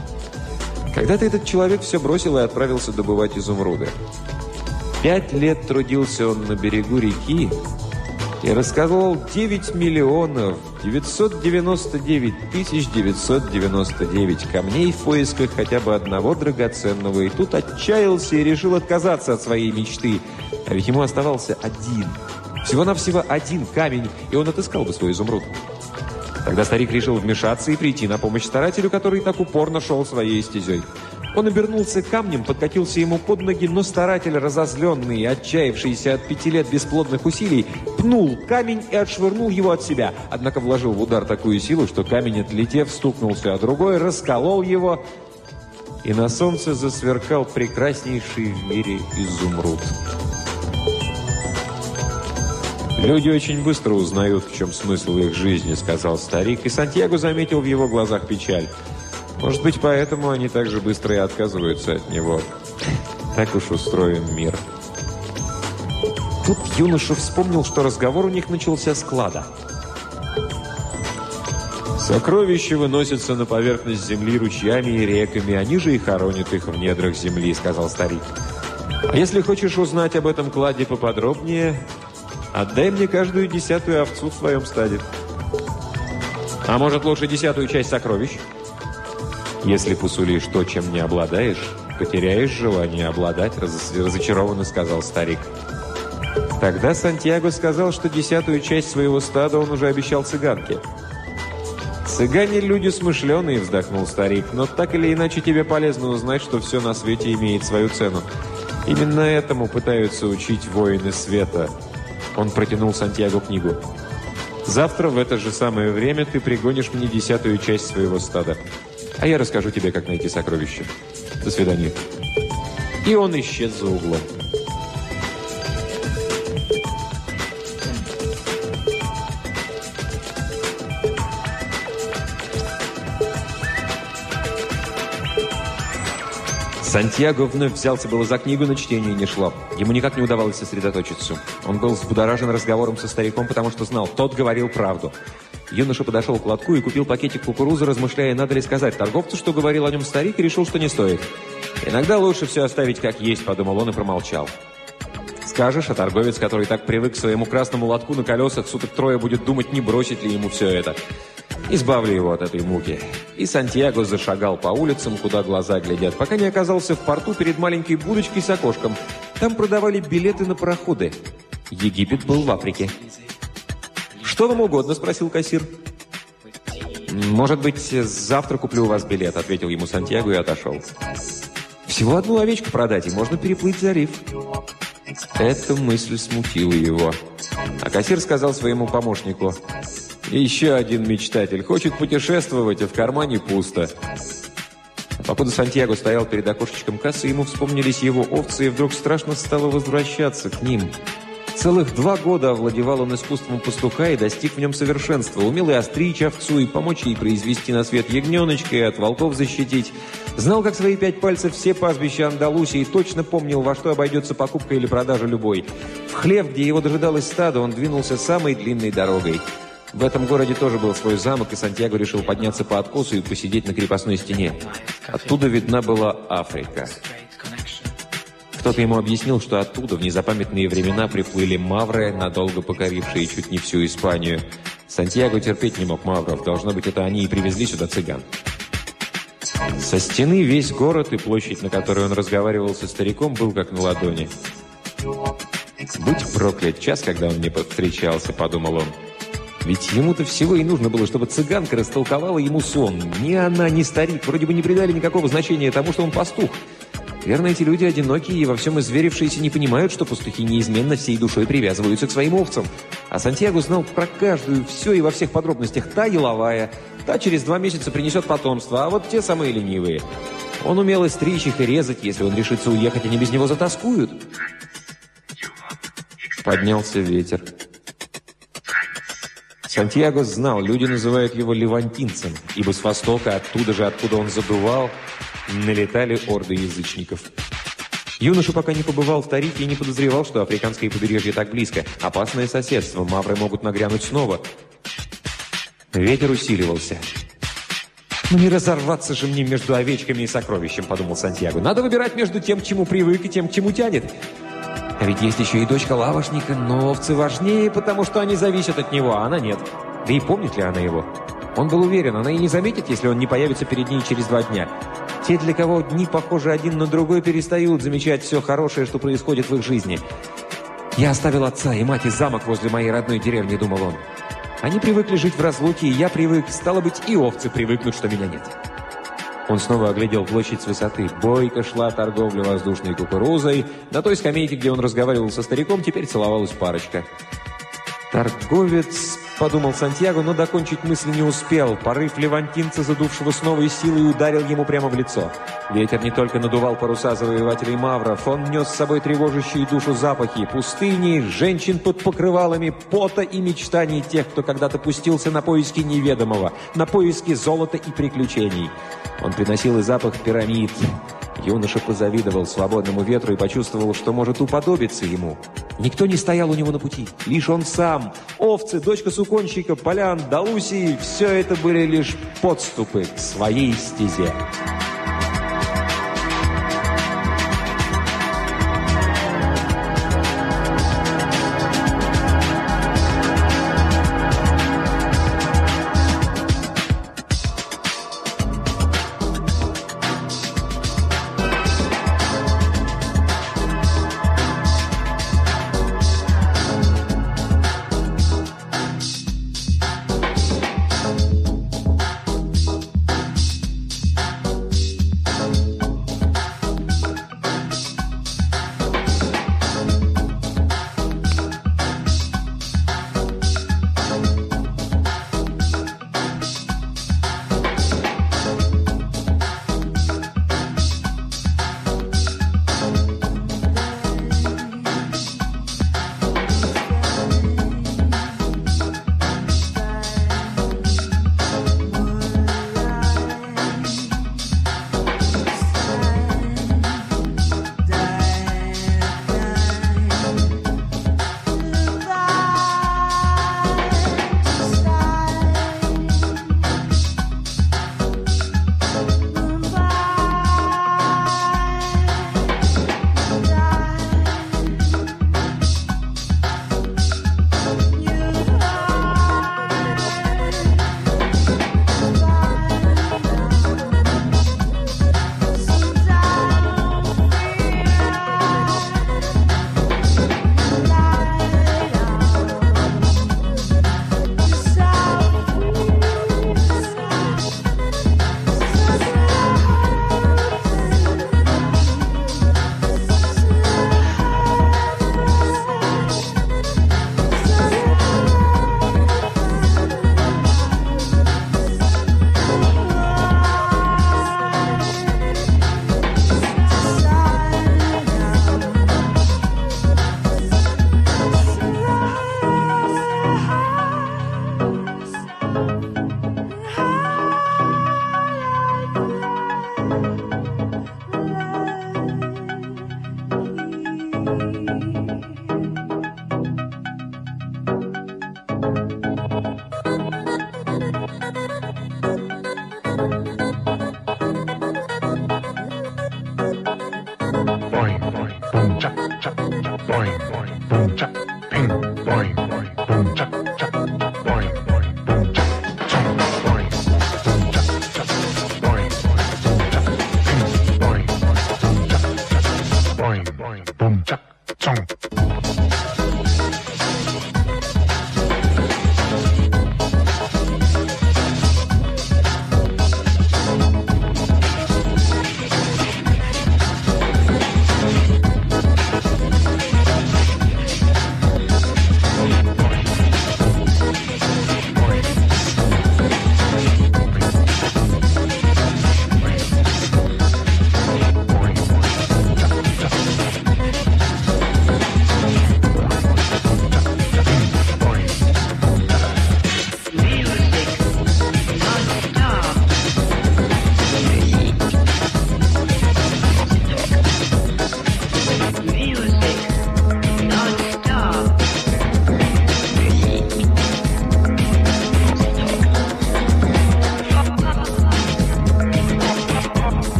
Когда-то этот человек все бросил и отправился добывать изумруды. Пять лет трудился он на берегу реки и рассказывал 9 миллионов 999 тысяч 999 камней в поисках хотя бы одного драгоценного. И тут отчаялся и решил отказаться от своей мечты. А ведь ему оставался один – всего-навсего один камень, и он отыскал бы свой изумруд. Тогда старик решил вмешаться и прийти на помощь старателю, который так упорно шел своей стезей. Он обернулся камнем, подкатился ему под ноги, но старатель, разозленный и отчаявшийся от пяти лет бесплодных усилий, пнул камень и отшвырнул его от себя. Однако вложил в удар такую силу, что камень, отлетев, стукнулся, а другой расколол его, и на солнце засверкал прекраснейший в мире изумруд. «Люди очень быстро узнают, в чем смысл их жизни», — сказал старик, и Сантьяго заметил в его глазах печаль. «Может быть, поэтому они так же быстро и отказываются от него. Так уж устроен мир». Тут юноша вспомнил, что разговор у них начался с клада. «Сокровища выносятся на поверхность земли ручьями и реками, они же и хоронят их в недрах земли», — сказал старик. «А если хочешь узнать об этом кладе поподробнее, Отдай мне каждую десятую овцу в своем стаде. А может, лучше десятую часть сокровищ? Если посулишь то, чем не обладаешь, потеряешь желание обладать, раз разочарованно сказал старик. Тогда Сантьяго сказал, что десятую часть своего стада он уже обещал цыганке. «Цыгане – люди смышленые», – вздохнул старик, «но так или иначе тебе полезно узнать, что все на свете имеет свою цену. Именно этому пытаются учить воины света». Он протянул Сантьяго книгу. «Завтра в это же самое время ты пригонишь мне десятую часть своего стада. А я расскажу тебе, как найти сокровища. До свидания». И он исчез за углом. Сантьяго вновь взялся было за книгу, но чтение не шло. Ему никак не удавалось сосредоточиться. Он был взбудоражен разговором со стариком, потому что знал, тот говорил правду. Юноша подошел к лотку и купил пакетик кукурузы, размышляя, надо ли сказать торговцу, что говорил о нем старик, и решил, что не стоит. «Иногда лучше все оставить как есть», — подумал он и промолчал. Скажешь, а торговец, который так привык к своему красному лотку на колесах, суток трое будет думать, не бросить ли ему все это. Избавлю его от этой муки. И Сантьяго зашагал по улицам, куда глаза глядят, пока не оказался в порту перед маленькой будочкой с окошком. Там продавали билеты на пароходы. Египет был в Африке. «Что вам угодно?» – спросил кассир. «Может быть, завтра куплю у вас билет», – ответил ему Сантьяго и отошел. «Всего одну овечку продать, и можно переплыть залив». Эта мысль смутила его. А кассир сказал своему помощнику – еще один мечтатель. Хочет путешествовать, а в кармане пусто. Покуда Сантьяго стоял перед окошечком кассы, ему вспомнились его овцы, и вдруг страшно стало возвращаться к ним. Целых два года овладевал он искусством пастуха и достиг в нем совершенства. Умел и остричь овцу, и помочь ей произвести на свет ягненочка, и от волков защитить. Знал, как свои пять пальцев все пастбища Андалусии, и точно помнил, во что обойдется покупка или продажа любой. В хлев, где его дожидалось стадо, он двинулся самой длинной дорогой. В этом городе тоже был свой замок, и Сантьяго решил подняться по откосу и посидеть на крепостной стене. Оттуда видна была Африка. Кто-то ему объяснил, что оттуда в незапамятные времена приплыли мавры, надолго покорившие чуть не всю Испанию. Сантьяго терпеть не мог мавров. Должно быть, это они и привезли сюда цыган. Со стены весь город и площадь, на которой он разговаривал со стариком, был как на ладони. «Будь проклят час, когда он мне повстречался», — подумал он. Ведь ему-то всего и нужно было, чтобы цыганка растолковала ему сон. Ни она, ни старик вроде бы не придали никакого значения тому, что он пастух. Верно, эти люди одинокие и во всем изверившиеся не понимают, что пастухи неизменно всей душой привязываются к своим овцам. А Сантьяго знал про каждую, все и во всех подробностях. Та еловая, та через два месяца принесет потомство, а вот те самые ленивые. Он умел и стричь их, и резать. Если он решится уехать, они без него затаскуют. Поднялся ветер. Сантьяго знал, люди называют его левантинцем, ибо с востока, оттуда же, откуда он задувал, налетали орды язычников. Юноша пока не побывал в Тарифе и не подозревал, что африканское побережье так близко. Опасное соседство, мавры могут нагрянуть снова. Ветер усиливался. «Ну не разорваться же мне между овечками и сокровищем», — подумал Сантьяго. «Надо выбирать между тем, к чему привык, и тем, к чему тянет. А ведь есть еще и дочка лавошника, но овцы важнее, потому что они зависят от него, а она нет. Да и помнит ли она его? Он был уверен, она и не заметит, если он не появится перед ней через два дня. Те, для кого дни похожи один на другой, перестают замечать все хорошее, что происходит в их жизни. «Я оставил отца и мать и замок возле моей родной деревни», — думал он. «Они привыкли жить в разлуке, и я привык. Стало быть, и овцы привыкнут, что меня нет». Он снова оглядел площадь с высоты. Бойко шла торговля воздушной кукурузой. На той скамейке, где он разговаривал со стариком, теперь целовалась парочка. «Торговец — подумал Сантьяго, но докончить мысль не успел. Порыв левантинца, задувшего с новой силой, ударил ему прямо в лицо. Ветер не только надувал паруса завоевателей Мавров, он нес с собой тревожащие душу запахи, пустыни, женщин под покрывалами, пота и мечтаний тех, кто когда-то пустился на поиски неведомого, на поиски золота и приключений. Он приносил и запах пирамид, Юноша позавидовал свободному ветру и почувствовал, что может уподобиться ему. Никто не стоял у него на пути, лишь он сам. Овцы, дочка суконщика, полян, Даусии – все это были лишь подступы к своей стезе.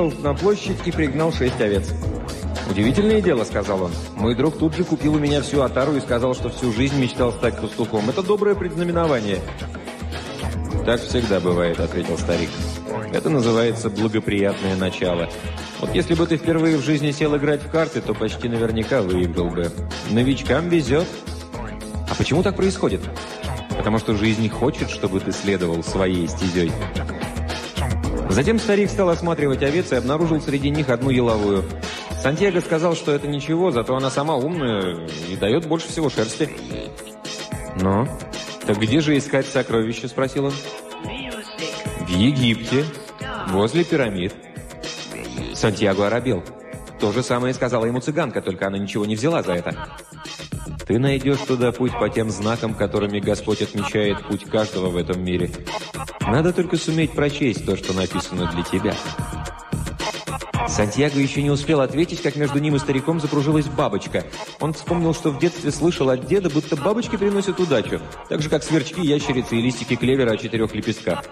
Пришел на площадь и пригнал шесть овец. «Удивительное дело», — сказал он. «Мой друг тут же купил у меня всю отару и сказал, что всю жизнь мечтал стать пастухом. Это доброе предзнаменование». «Так всегда бывает», — ответил старик. «Это называется благоприятное начало. Вот если бы ты впервые в жизни сел играть в карты, то почти наверняка выиграл бы. Новичкам везет». «А почему так происходит?» «Потому что жизнь хочет, чтобы ты следовал своей стезей». Затем старик стал осматривать овец и обнаружил среди них одну еловую. Сантьяго сказал, что это ничего, зато она сама умная и дает больше всего шерсти. «Но? Так где же искать сокровища?» – спросил он. «В Египте, возле пирамид». Сантьяго оробел. То же самое сказала ему цыганка, только она ничего не взяла за это. «Ты найдешь туда путь по тем знакам, которыми Господь отмечает путь каждого в этом мире. Надо только суметь прочесть то, что написано для тебя». Сантьяго еще не успел ответить, как между ним и стариком закружилась бабочка. Он вспомнил, что в детстве слышал от деда, будто бабочки приносят удачу, так же, как сверчки, ящерицы и листики клевера о четырех лепестках.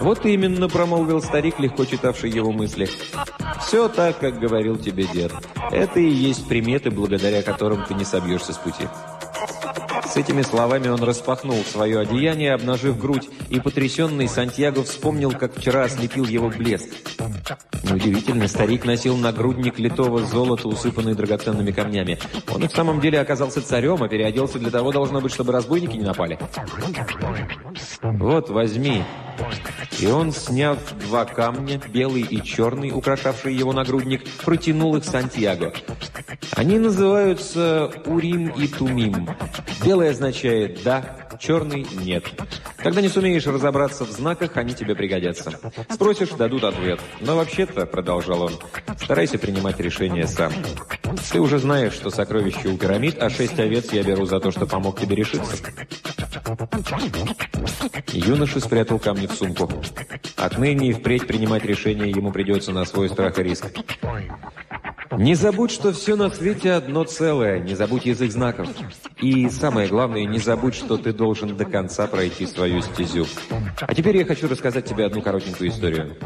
«Вот именно», — промолвил старик, легко читавший его мысли. «Все так, как говорил тебе дед. Это и есть приметы, благодаря которым ты не собьешься с пути». С этими словами он распахнул свое одеяние, обнажив грудь, и потрясенный Сантьяго вспомнил, как вчера ослепил его блеск. Неудивительно, старик носил нагрудник литого золота, усыпанный драгоценными камнями. Он и в самом деле оказался царем, а переоделся для того, должно быть, чтобы разбойники не напали. «Вот, возьми». И он, сняв два камня, белый и черный, украшавшие его нагрудник, протянул их Сантьяго. Они называются Урим и Тумим. Белый означает «да», черный – «нет». Когда не сумеешь разобраться в знаках, они тебе пригодятся. Спросишь – дадут ответ. Но вообще-то, продолжал он, старайся принимать решение сам. Ты уже знаешь, что сокровище у пирамид, а шесть овец я беру за то, что помог тебе решиться. Юноша спрятал камни в сумку. Отныне и впредь принимать решения ему придется на свой страх и риск. Не забудь, что все на свете одно целое, не забудь язык знаков. И самое главное, не забудь, что ты должен до конца пройти свою стезю. А теперь я хочу рассказать тебе одну коротенькую историю.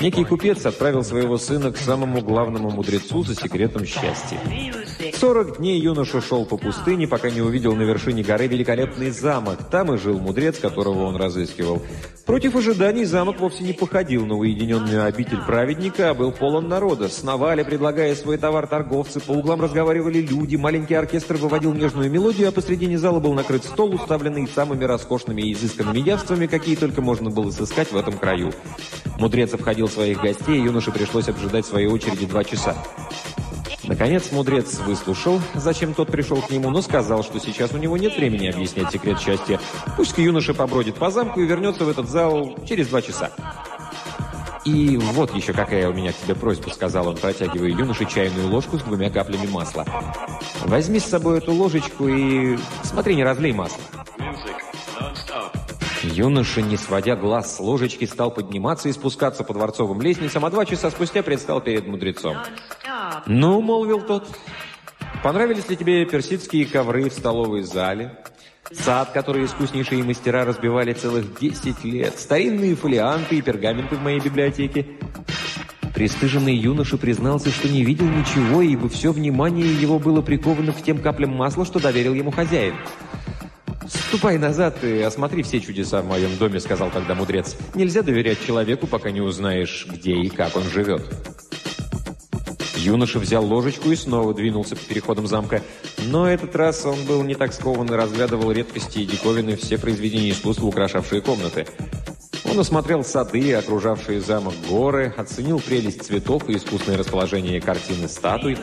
Некий купец отправил своего сына к самому главному мудрецу за секретом счастья. Сорок дней юноша шел по пустыне, пока не увидел на вершине горы великолепный замок. Там и жил мудрец, которого он разыскивал. Против ожиданий замок вовсе не походил на уединенную обитель праведника, а был полон народа. Сновали, предлагая свой товар торговцы, по углам разговаривали люди, маленький оркестр выводил нежную мелодию, а посредине зала был накрыт стол, уставленный самыми роскошными и изысканными явствами, какие только можно было сыскать в этом краю. Мудрец обходил своих гостей, и юноше пришлось обжидать своей очереди два часа. Наконец мудрец выслушал, зачем тот пришел к нему, но сказал, что сейчас у него нет времени объяснять секрет счастья. Пусть юноша побродит по замку и вернется в этот зал через два часа. «И вот еще какая у меня к тебе просьба», — сказал он, протягивая юноше чайную ложку с двумя каплями масла. «Возьми с собой эту ложечку и... смотри, не разлей масло». Юноша, не сводя глаз с ложечки, стал подниматься и спускаться по дворцовым лестницам, а два часа спустя предстал перед мудрецом. «Ну», — молвил тот, — «понравились ли тебе персидские ковры в столовой зале?» Сад, который искуснейшие мастера разбивали целых 10 лет, старинные фолианты и пергаменты в моей библиотеке. Пристыженный юноша признался, что не видел ничего, ибо все внимание его было приковано к тем каплям масла, что доверил ему хозяин. «Ступай назад и осмотри все чудеса в моем доме», — сказал тогда мудрец. «Нельзя доверять человеку, пока не узнаешь, где и как он живет». Юноша взял ложечку и снова двинулся по переходам замка. Но этот раз он был не так скован и разглядывал редкости и диковины все произведения искусства, украшавшие комнаты. Он осмотрел сады, окружавшие замок горы, оценил прелесть цветов и искусное расположение картины статуй.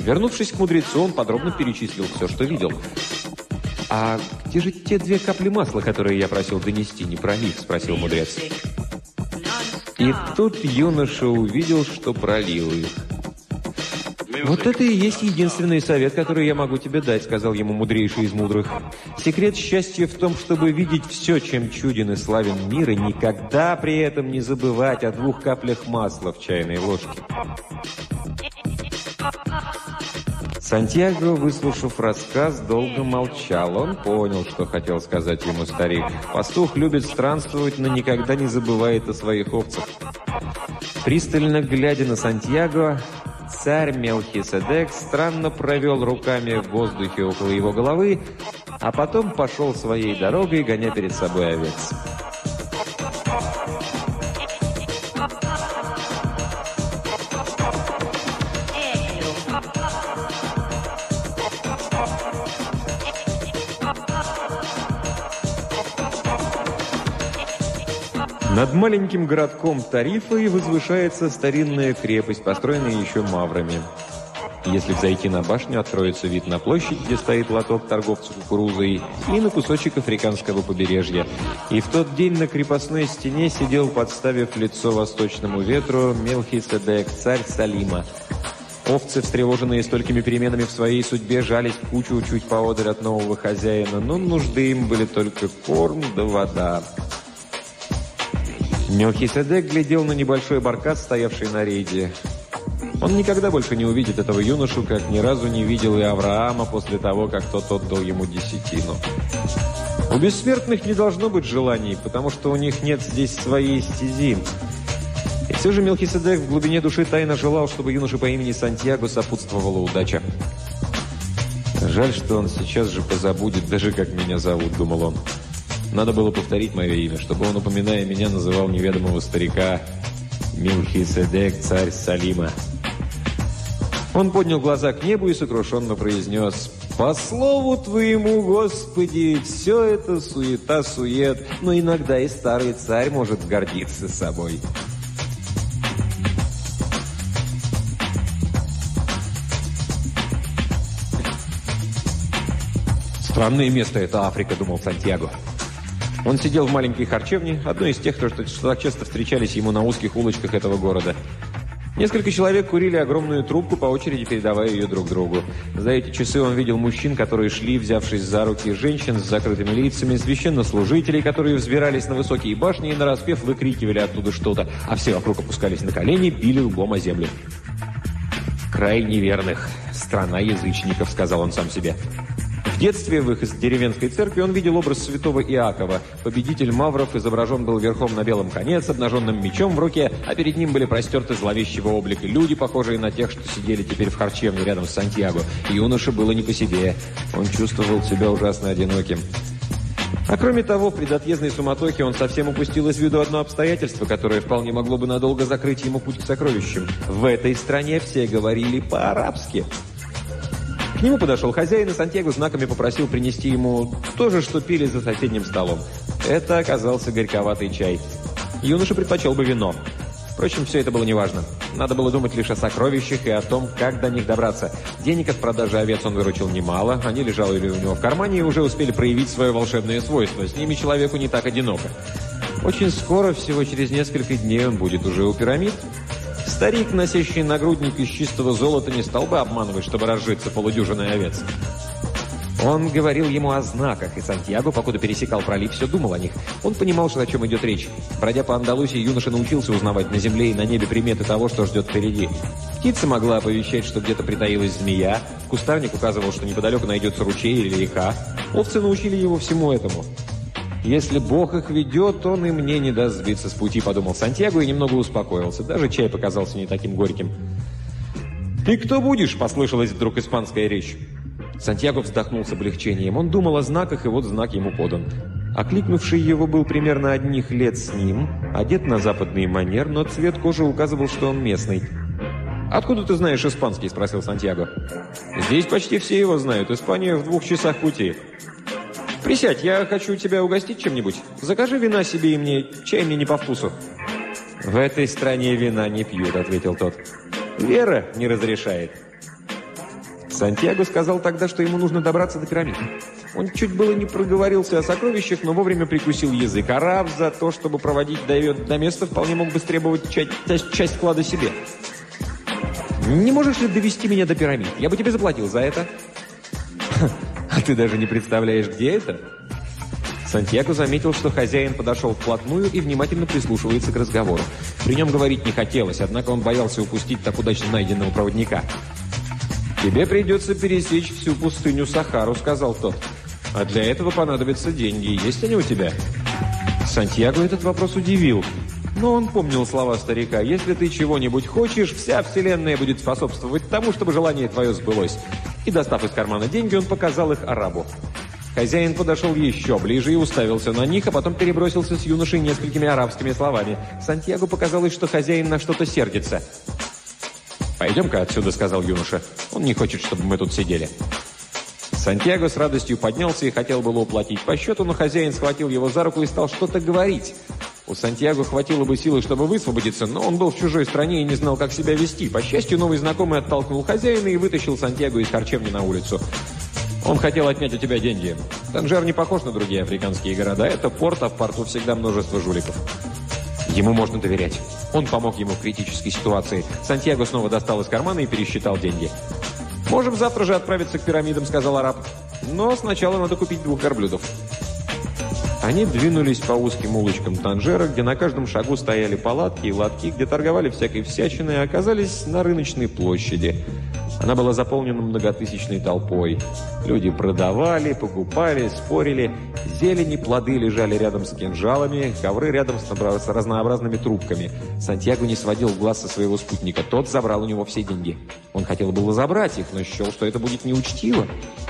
Вернувшись к мудрецу, он подробно перечислил все, что видел. «А где же те две капли масла, которые я просил донести, не пролив?» – спросил мудрец. И тут юноша увидел, что пролил их. «Вот это и есть единственный совет, который я могу тебе дать», — сказал ему мудрейший из мудрых. «Секрет счастья в том, чтобы видеть все, чем чуден и славен мир, и никогда при этом не забывать о двух каплях масла в чайной ложке». Сантьяго, выслушав рассказ, долго молчал. Он понял, что хотел сказать ему старик. Пастух любит странствовать, но никогда не забывает о своих овцах. Пристально глядя на Сантьяго, царь Мелхиседек странно провел руками в воздухе около его головы, а потом пошел своей дорогой, гоня перед собой овец. Над маленьким городком Тарифой возвышается старинная крепость, построенная еще маврами. Если взойти на башню, откроется вид на площадь, где стоит лоток торговца кукурузой, и на кусочек африканского побережья. И в тот день на крепостной стене сидел, подставив лицо восточному ветру, Мелхиседек, царь Салима. Овцы, встревоженные столькими переменами в своей судьбе, жались кучу чуть поодаль от нового хозяина, но нужды им были только корм да вода. Мелхиседек глядел на небольшой баркас, стоявший на рейде. Он никогда больше не увидит этого юношу, как ни разу не видел и Авраама после того, как тот отдал ему десятину. У бессмертных не должно быть желаний, потому что у них нет здесь своей стези. И все же Мелхиседек в глубине души тайно желал, чтобы юноше по имени Сантьяго сопутствовала удача. «Жаль, что он сейчас же позабудет, даже как меня зовут», — думал он. Надо было повторить мое имя, чтобы он, упоминая меня, называл неведомого старика Милхиседек, царь Салима. Он поднял глаза к небу и сокрушенно произнес «По слову твоему, Господи, все это суета-сует, но иногда и старый царь может гордиться собой». «Странное место это Африка», — думал Сантьяго. Он сидел в маленькой харчевне, одной из тех, что, так часто встречались ему на узких улочках этого города. Несколько человек курили огромную трубку, по очереди передавая ее друг другу. За эти часы он видел мужчин, которые шли, взявшись за руки, женщин с закрытыми лицами, священнослужителей, которые взбирались на высокие башни и нараспев выкрикивали оттуда что-то, а все вокруг опускались на колени, били лбом о землю. «Край неверных. Страна язычников», — сказал он сам себе. Детстве в их деревенской церкви он видел образ святого Иакова. Победитель Мавров изображен был верхом на белом коне с обнаженным мечом в руке, а перед ним были простерты зловещего облика люди, похожие на тех, что сидели теперь в харчевне рядом с Сантьяго. Юноше было не по себе. Он чувствовал себя ужасно одиноким. А кроме того, в предотъездной суматохе он совсем упустил из виду одно обстоятельство, которое вполне могло бы надолго закрыть ему путь к сокровищам. В этой стране все говорили по-арабски. К нему подошел хозяин, и Сантьяго знаками попросил принести ему то же, что пили за соседним столом. Это оказался горьковатый чай. Юноша предпочел бы вино. Впрочем, все это было неважно. Надо было думать лишь о сокровищах и о том, как до них добраться. Денег от продажи овец он выручил немало, они лежали у него в кармане и уже успели проявить свое волшебное свойство. С ними человеку не так одиноко. Очень скоро, всего через несколько дней, он будет уже у пирамид. Старик, носящий нагрудник из чистого золота, не стал бы обманывать, чтобы разжиться полудюжиной овец. Он говорил ему о знаках, и Сантьяго, покуда пересекал пролив, все думал о них. Он понимал, что о чем идет речь. Бродя по Андалусии, юноша научился узнавать на земле и на небе приметы того, что ждет впереди. Птица могла оповещать, что где-то притаилась змея, кустарник указывал, что неподалеку найдется ручей или река. Овцы научили его всему этому. «Если Бог их ведет, он и мне не даст сбиться с пути», — подумал Сантьяго и немного успокоился. Даже чай показался не таким горьким. «Ты кто будешь?» — послышалась вдруг испанская речь. Сантьяго вздохнул с облегчением. Он думал о знаках, и вот знак ему подан. Окликнувший его был примерно одних лет с ним, одет на западный манер, но цвет кожи указывал, что он местный. «Откуда ты знаешь испанский?» – спросил Сантьяго. «Здесь почти все его знают. Испания в двух часах пути». «Присядь, я хочу тебя угостить чем-нибудь. Закажи вина себе и мне, чай мне не по вкусу». «В этой стране вина не пьют», — ответил тот. «Вера не разрешает». Сантьяго сказал тогда, что ему нужно добраться до пирамид. Он чуть было не проговорился о сокровищах, но вовремя прикусил язык. А Раб за то, чтобы проводить до, до места, вполне мог бы требовать часть, часть вклада себе. «Не можешь ли довести меня до пирамид? Я бы тебе заплатил за это». Ты даже не представляешь, где это?» Сантьяго заметил, что хозяин подошел вплотную и внимательно прислушивается к разговору. При нем говорить не хотелось, однако он боялся упустить так удачно найденного проводника. «Тебе придется пересечь всю пустыню Сахару», — сказал тот. «А для этого понадобятся деньги. Есть они у тебя?» Сантьяго этот вопрос удивил. Но он помнил слова старика. «Если ты чего-нибудь хочешь, вся вселенная будет способствовать тому, чтобы желание твое сбылось». И, достав из кармана деньги, он показал их арабу. Хозяин подошел еще ближе и уставился на них, а потом перебросился с юношей несколькими арабскими словами. Сантьяго показалось, что хозяин на что-то сердится. «Пойдем-ка отсюда», — сказал юноша. «Он не хочет, чтобы мы тут сидели». Сантьяго с радостью поднялся и хотел было уплатить по счету, но хозяин схватил его за руку и стал что-то говорить. У Сантьяго хватило бы силы, чтобы высвободиться, но он был в чужой стране и не знал, как себя вести. По счастью, новый знакомый оттолкнул хозяина и вытащил Сантьяго из харчевни на улицу. Он хотел отнять у тебя деньги. Танжер не похож на другие африканские города. Это порт, а в порту всегда множество жуликов. Ему можно доверять. Он помог ему в критической ситуации. Сантьяго снова достал из кармана и пересчитал деньги. «Можем завтра же отправиться к пирамидам», — сказал араб. «Но сначала надо купить двух верблюдов». Они двинулись по узким улочкам Танжера, где на каждом шагу стояли палатки и лотки, где торговали всякой всячиной, и оказались на рыночной площади. Она была заполнена многотысячной толпой. Люди продавали, покупали, спорили. Зелени, плоды лежали рядом с кинжалами, ковры рядом с разнообразными трубками. Сантьяго не сводил глаз со своего спутника. Тот забрал у него все деньги. Он хотел было забрать их, но счел, что это будет неучтиво.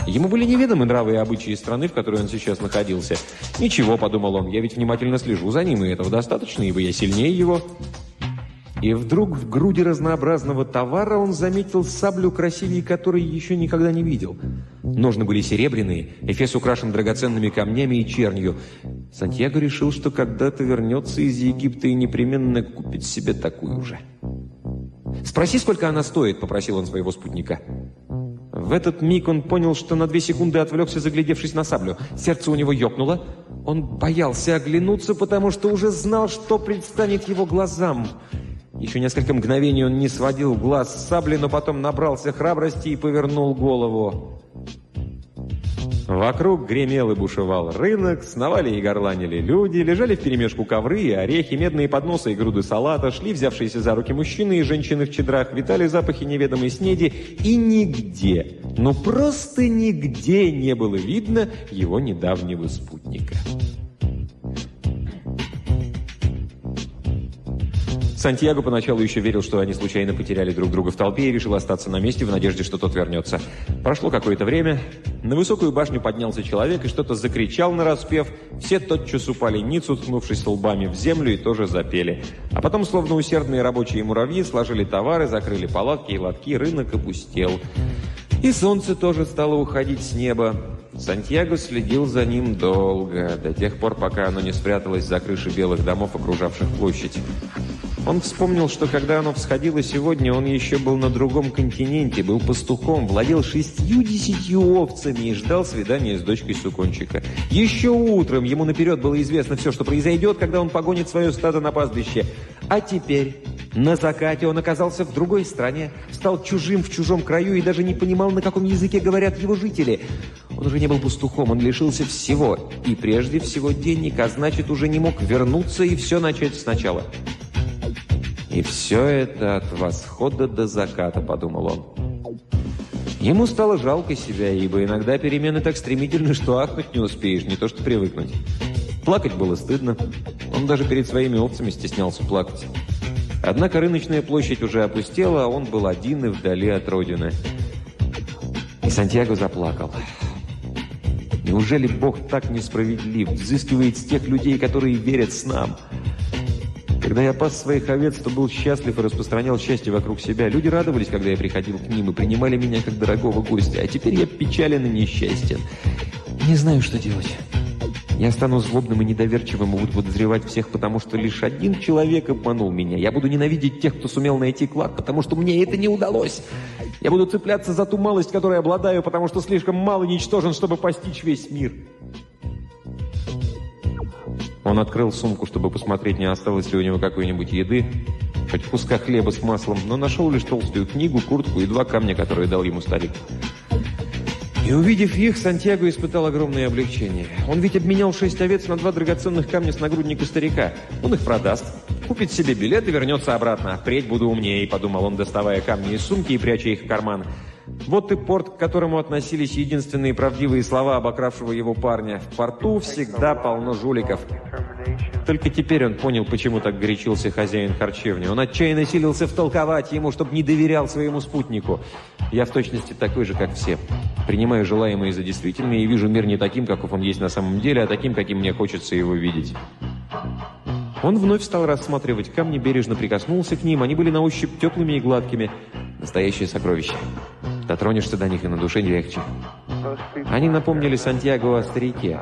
Ему были неведомы нравы и обычаи страны, в которой он сейчас находился. «Ничего», — подумал он, — «я ведь внимательно слежу за ним, и этого достаточно, ибо я сильнее его». И вдруг в груди разнообразного товара он заметил саблю красивее, которой еще никогда не видел. Ножны были серебряные, эфес украшен драгоценными камнями и чернью. Сантьяго решил, что когда-то вернется из Египта и непременно купит себе такую же. «Спроси, сколько она стоит», — попросил он своего спутника. В этот миг он понял, что на две секунды отвлекся, заглядевшись на саблю. Сердце у него ёкнуло. Он боялся оглянуться, потому что уже знал, что предстанет его глазам — еще несколько мгновений он не сводил глаз с сабли, но потом набрался храбрости и повернул голову. Вокруг гремел и бушевал рынок, сновали и горланили люди, лежали вперемешку ковры и орехи, медные подносы и груды салата, шли взявшиеся за руки мужчины и женщины в чедрах, витали запахи неведомой снеди, и нигде, ну просто нигде не было видно его недавнего спутника. Сантьяго поначалу еще верил, что они случайно потеряли друг друга в толпе и решил остаться на месте в надежде, что тот вернется. Прошло какое-то время. На высокую башню поднялся человек и что-то закричал на распев. Все тотчас упали ниц, уткнувшись лбами в землю, и тоже запели. А потом, словно усердные рабочие муравьи, сложили товары, закрыли палатки и лотки, рынок опустел. И солнце тоже стало уходить с неба. Сантьяго следил за ним долго, до тех пор, пока оно не спряталось за крыши белых домов, окружавших площадь. Он вспомнил, что когда оно всходило сегодня, он еще был на другом континенте, был пастухом, владел шестью-десятью овцами и ждал свидания с дочкой Сукончика. Еще утром ему наперед было известно все, что произойдет, когда он погонит свое стадо на пастбище. А теперь, на закате, он оказался в другой стране, стал чужим в чужом краю и даже не понимал, на каком языке говорят его жители. Он уже не был пастухом, он лишился всего. И прежде всего денег, а значит, уже не мог вернуться и все начать сначала. И все это от восхода до заката, подумал он. Ему стало жалко себя, ибо иногда перемены так стремительны, что ахнуть не успеешь, не то что привыкнуть. Плакать было стыдно. Он даже перед своими овцами стеснялся плакать. Однако рыночная площадь уже опустела, а он был один и вдали от родины. И Сантьяго заплакал. Неужели Бог так несправедлив, взыскивает с тех людей, которые верят с нам? Когда я пас своих овец, то был счастлив и распространял счастье вокруг себя. Люди радовались, когда я приходил к ним и принимали меня как дорогого гостя. А теперь я печален и несчастен. Не знаю, что делать. Я стану злобным и недоверчивым и буду подозревать всех, потому что лишь один человек обманул меня. Я буду ненавидеть тех, кто сумел найти клад, потому что мне это не удалось. Я буду цепляться за ту малость, которой обладаю, потому что слишком мало ничтожен, чтобы постичь весь мир. Он открыл сумку, чтобы посмотреть, не осталось ли у него какой-нибудь еды, хоть куска хлеба с маслом, но нашел лишь толстую книгу, куртку и два камня, которые дал ему старик. И увидев их, Сантьяго испытал огромное облегчение. Он ведь обменял шесть овец на два драгоценных камня с нагрудника старика. Он их продаст, купит себе билет и вернется обратно. «Впредь буду умнее», — подумал он, доставая камни из сумки и пряча их в карман. Вот и порт, к которому относились единственные правдивые слова обокравшего его парня. В порту всегда полно жуликов. Только теперь он понял, почему так горячился хозяин харчевни. Он отчаянно силился втолковать ему, чтобы не доверял своему спутнику. Я в точности такой же, как все. Принимаю желаемое за действительное и вижу мир не таким, каков он есть на самом деле, а таким, каким мне хочется его видеть. Он вновь стал рассматривать камни, бережно прикоснулся к ним. Они были на ощупь теплыми и гладкими. Настоящее сокровище. Дотронешься до них, и на душе легче. Они напомнили Сантьяго о старике.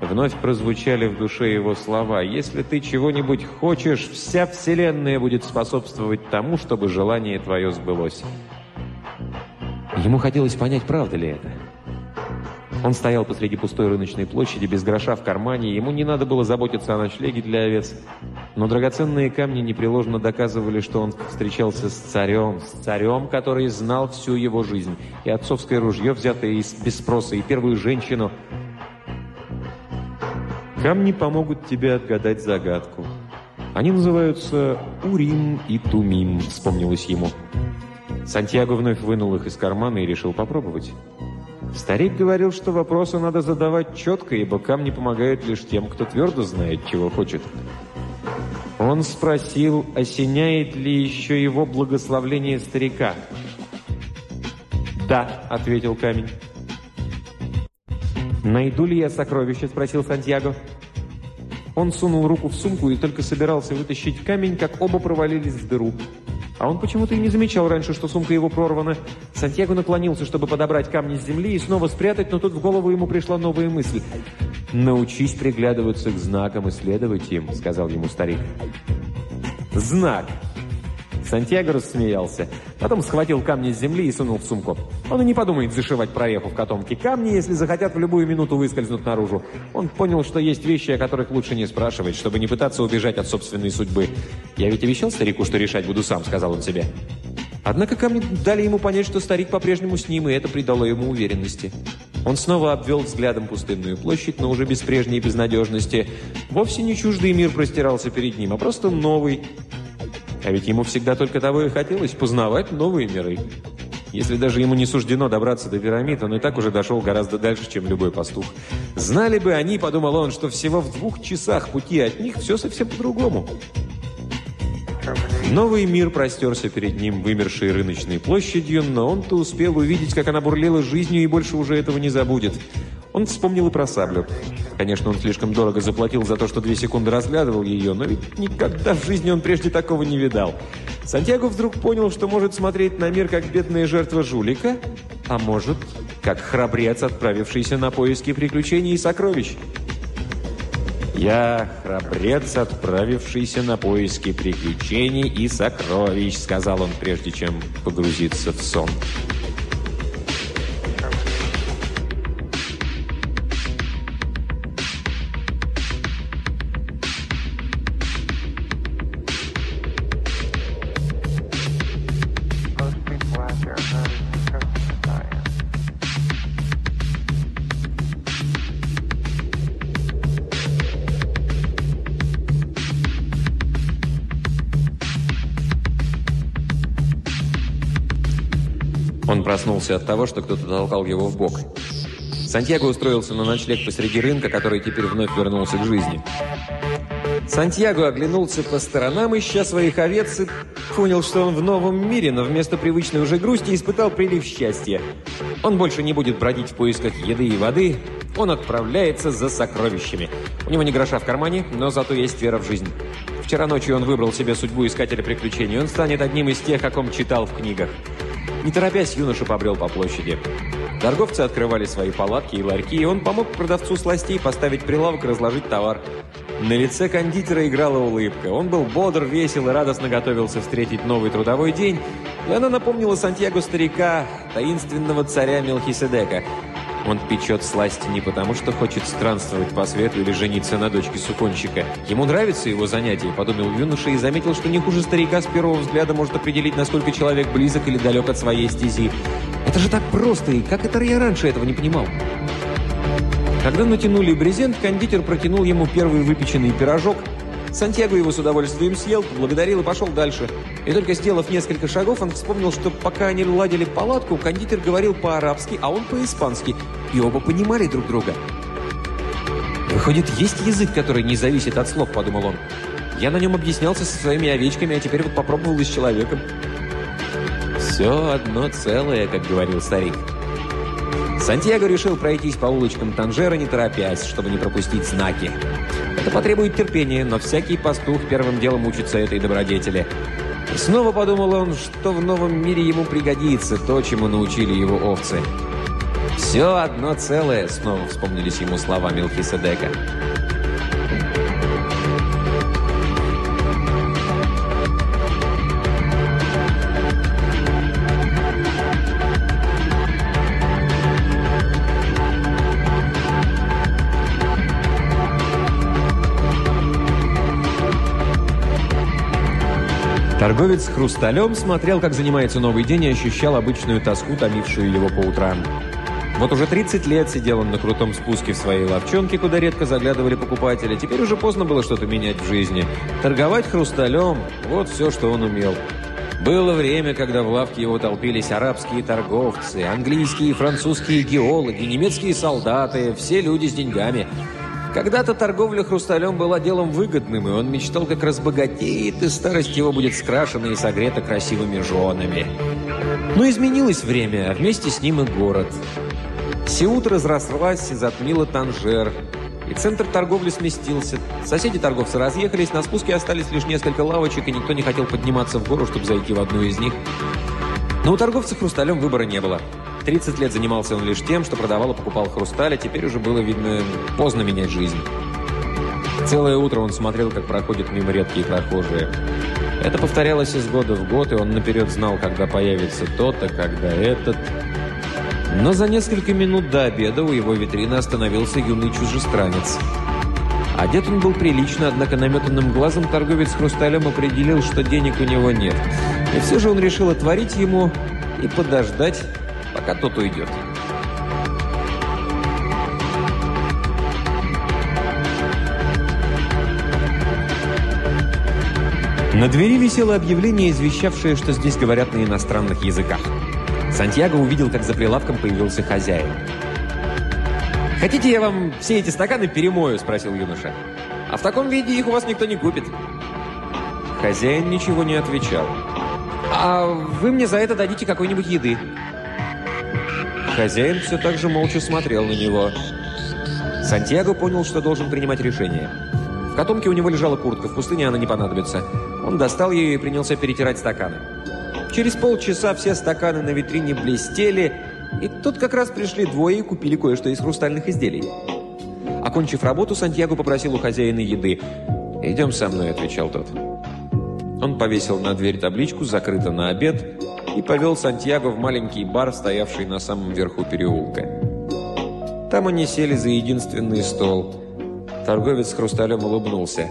Вновь прозвучали в душе его слова. «Если ты чего-нибудь хочешь, вся вселенная будет способствовать тому, чтобы желание твое сбылось». Ему хотелось понять, правда ли это. Он стоял посреди пустой рыночной площади, без гроша в кармане, ему не надо было заботиться о ночлеге для овец. Но драгоценные камни непреложно доказывали, что он встречался с царем, с царем, который знал всю его жизнь, и отцовское ружье, взятое из, без спроса, и первую женщину. Камни помогут тебе отгадать загадку. Они называются Урим и Тумим, вспомнилось ему. Сантьяго вновь вынул их из кармана и решил попробовать. Старик говорил, что вопросы надо задавать четко, ибо камни помогают лишь тем, кто твердо знает, чего хочет. Он спросил, осеняет ли еще его благословление старика. «Да», — ответил камень. «Найду ли я сокровище?» — спросил Сантьяго. Он сунул руку в сумку и только собирался вытащить камень, как оба провалились в дыру. А он почему-то и не замечал раньше, что сумка его прорвана. Сантьяго наклонился, чтобы подобрать камни с земли и снова спрятать, но тут в голову ему пришла новая мысль. «Научись приглядываться к знакам и следовать им», — сказал ему старик. «Знак!» Сантьяго рассмеялся. Потом схватил камни с земли и сунул в сумку. Он и не подумает зашивать прореху в котомке. Камни, если захотят, в любую минуту выскользнут наружу. Он понял, что есть вещи, о которых лучше не спрашивать, чтобы не пытаться убежать от собственной судьбы. «Я ведь обещал старику, что решать буду сам», — сказал он себе. Однако камни дали ему понять, что старик по-прежнему с ним, и это придало ему уверенности. Он снова обвел взглядом пустынную площадь, но уже без прежней безнадежности. Вовсе не чуждый мир простирался перед ним, а просто новый, а ведь ему всегда только того и хотелось – познавать новые миры. Если даже ему не суждено добраться до пирамид, он и так уже дошел гораздо дальше, чем любой пастух. Знали бы они, подумал он, что всего в двух часах пути от них все совсем по-другому. Новый мир простерся перед ним вымершей рыночной площадью, но он-то успел увидеть, как она бурлила жизнью и больше уже этого не забудет. Он вспомнил и про саблю. Конечно, он слишком дорого заплатил за то, что две секунды разглядывал ее, но ведь никогда в жизни он прежде такого не видал. Сантьяго вдруг понял, что может смотреть на мир как бедная жертва жулика, а может, как храбрец, отправившийся на поиски приключений и сокровищ. «Я храбрец, отправившийся на поиски приключений и сокровищ», сказал он, прежде чем погрузиться в сон. Проснулся от того, что кто-то толкал его в бок. Сантьяго устроился на ночлег посреди рынка, который теперь вновь вернулся к жизни. Сантьяго оглянулся по сторонам, ища своих овец, и понял, что он в новом мире, но вместо привычной уже грусти испытал прилив счастья. Он больше не будет бродить в поисках еды и воды, он отправляется за сокровищами. У него не гроша в кармане, но зато есть вера в жизнь. Вчера ночью он выбрал себе судьбу искателя приключений. Он станет одним из тех, о ком читал в книгах. Не торопясь, юноша побрел по площади. Торговцы открывали свои палатки и ларьки, и он помог продавцу сластей поставить прилавок и разложить товар. На лице кондитера играла улыбка. Он был бодр, весел и радостно готовился встретить новый трудовой день, и она напомнила Сантьяго старика, таинственного царя Мелхиседека – он печет сласти не потому, что хочет странствовать по свету или жениться на дочке суконщика. Ему нравится его занятие, подумал юноша и заметил, что не хуже старика с первого взгляда может определить, насколько человек близок или далек от своей стези. Это же так просто, и как это я раньше этого не понимал? Когда натянули брезент, кондитер протянул ему первый выпеченный пирожок. Сантьяго его с удовольствием съел, поблагодарил и пошел дальше. И только сделав несколько шагов, он вспомнил, что пока они ладили палатку, кондитер говорил по-арабски, а он по-испански. И оба понимали друг друга. «Выходит, есть язык, который не зависит от слов», — подумал он. «Я на нем объяснялся со своими овечками, а теперь вот попробовал и с человеком». «Все одно целое», как говорил старик. Сантьяго решил пройтись по улочкам Танжера, не торопясь, чтобы не пропустить знаки. Это потребует терпения, но всякий пастух первым делом учится этой добродетели. И снова подумал он, что в новом мире ему пригодится то, чему научили его овцы. «Все одно целое», — снова вспомнились ему слова Мелхиседека. Торговец хрусталем смотрел, как занимается новый день и ощущал обычную тоску, томившую его по утрам. Вот уже 30 лет сидел он на крутом спуске в своей ловчонке, куда редко заглядывали покупатели. Теперь уже поздно было что-то менять в жизни. Торговать хрусталем – вот все, что он умел. Было время, когда в лавке его толпились арабские торговцы, английские и французские геологи, немецкие солдаты, все люди с деньгами – когда-то торговля хрусталем была делом выгодным, и он мечтал, как разбогатеет, и старость его будет скрашена и согрета красивыми женами. Но изменилось время, а вместе с ним и город. Сеут разрослась и затмила Танжер, и центр торговли сместился. Соседи-торговцы разъехались, на спуске остались лишь несколько лавочек, и никто не хотел подниматься в гору, чтобы зайти в одну из них. Но у торговца хрусталем выбора не было. 30 лет занимался он лишь тем, что продавал и покупал хрусталь, а теперь уже было, видно, поздно менять жизнь. Целое утро он смотрел, как проходят мимо редкие прохожие. Это повторялось из года в год, и он наперед знал, когда появится тот, а когда этот. Но за несколько минут до обеда у его витрины остановился юный чужестранец. Одет он был прилично, однако наметанным глазом торговец хрусталем определил, что денег у него нет. И все же он решил отворить ему и подождать, пока тот уйдет. На двери висело объявление, извещавшее, что здесь говорят на иностранных языках. Сантьяго увидел, как за прилавком появился хозяин. «Хотите, я вам все эти стаканы перемою?» – спросил юноша. «А в таком виде их у вас никто не купит». Хозяин ничего не отвечал. «А вы мне за это дадите какой-нибудь еды?» Хозяин все так же молча смотрел на него. Сантьяго понял, что должен принимать решение. В котомке у него лежала куртка, в пустыне она не понадобится. Он достал ее и принялся перетирать стаканы. Через полчаса все стаканы на витрине блестели, и тут как раз пришли двое и купили кое-что из хрустальных изделий. Окончив работу, Сантьяго попросил у хозяина еды. «Идем со мной», — отвечал тот. Он повесил на дверь табличку «Закрыто на обед» и повел Сантьяго в маленький бар, стоявший на самом верху переулка. Там они сели за единственный стол. Торговец с хрусталем улыбнулся.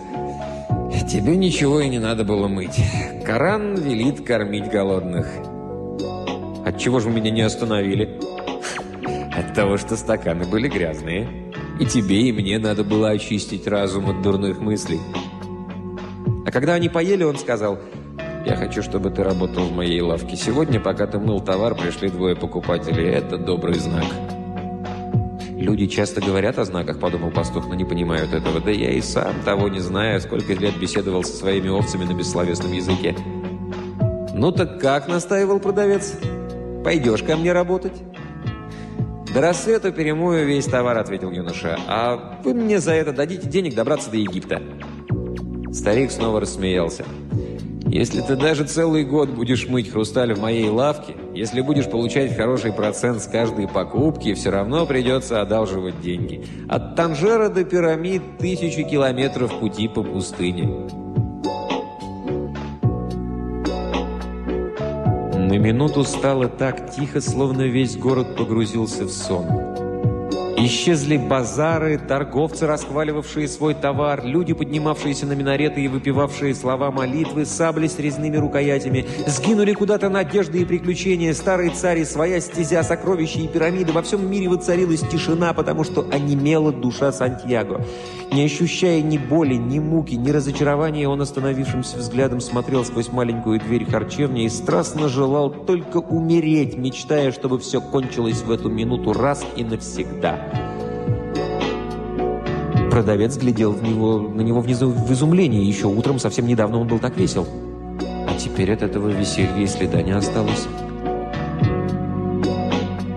«Тебе ничего и не надо было мыть. Коран велит кормить голодных». «Отчего же вы меня не остановили?» «От того, что стаканы были грязные. И тебе, и мне надо было очистить разум от дурных мыслей». А когда они поели, он сказал... Я хочу, чтобы ты работал в моей лавке. Сегодня, пока ты мыл товар, пришли двое покупателей. Это добрый знак». «Люди часто говорят о знаках», — подумал пастух, но не понимают этого. «Да я и сам того не знаю, сколько лет беседовал со своими овцами на бессловесном языке». «Ну так как?» — настаивал продавец. «Пойдешь ко мне работать?» «До рассвета перемою весь товар», — ответил юноша. «А вы мне за это дадите денег добраться до Египта». Старик снова рассмеялся. Если ты даже целый год будешь мыть хрусталь в моей лавке, если будешь получать хороший процент с каждой покупки, все равно придется одалживать деньги. От Танжера до пирамид тысячи километров пути по пустыне. На минуту стало так тихо, словно весь город погрузился в сон. Исчезли базары, торговцы, расхваливавшие свой товар, люди, поднимавшиеся на минареты и выпивавшие слова молитвы, сабли с резными рукоятями. Сгинули куда-то надежды и приключения, старые цари, своя стезя, сокровища и пирамиды. Во всем мире воцарилась тишина, потому что онемела душа Сантьяго. Не ощущая ни боли, ни муки, ни разочарования, он остановившимся взглядом смотрел сквозь маленькую дверь харчевни и страстно желал только умереть, мечтая, чтобы все кончилось в эту минуту раз и навсегда. Продавец глядел в него, на него внизу в изумлении. Еще утром, совсем недавно, он был так весел. А теперь от этого веселья и следа не осталось.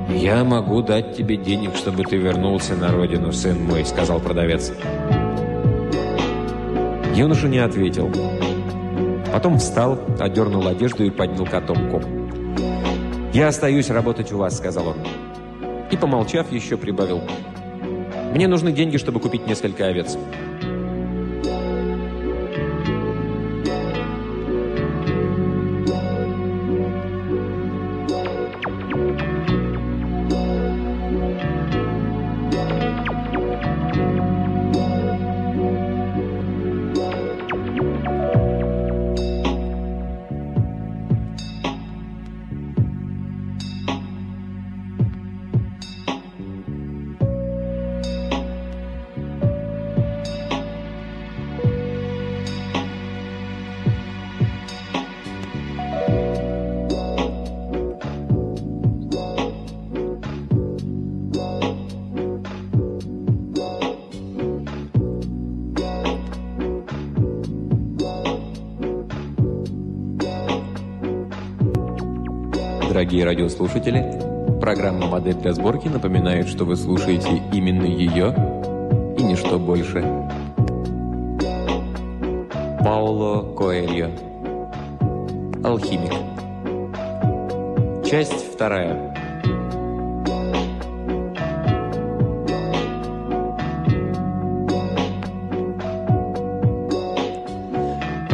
«Я могу дать тебе денег, чтобы ты вернулся на родину, сын мой», — сказал продавец. Юноша не ответил. Потом встал, одернул одежду и поднял котомку. «Я остаюсь работать у вас», — сказал он. И, помолчав, еще прибавил. «Мне нужны деньги, чтобы купить несколько овец». Дорогие радиослушатели, программа «Модель для сборки» напоминает, что вы слушаете именно ее и ничто больше. Пауло Коэльо. Алхимик Часть вторая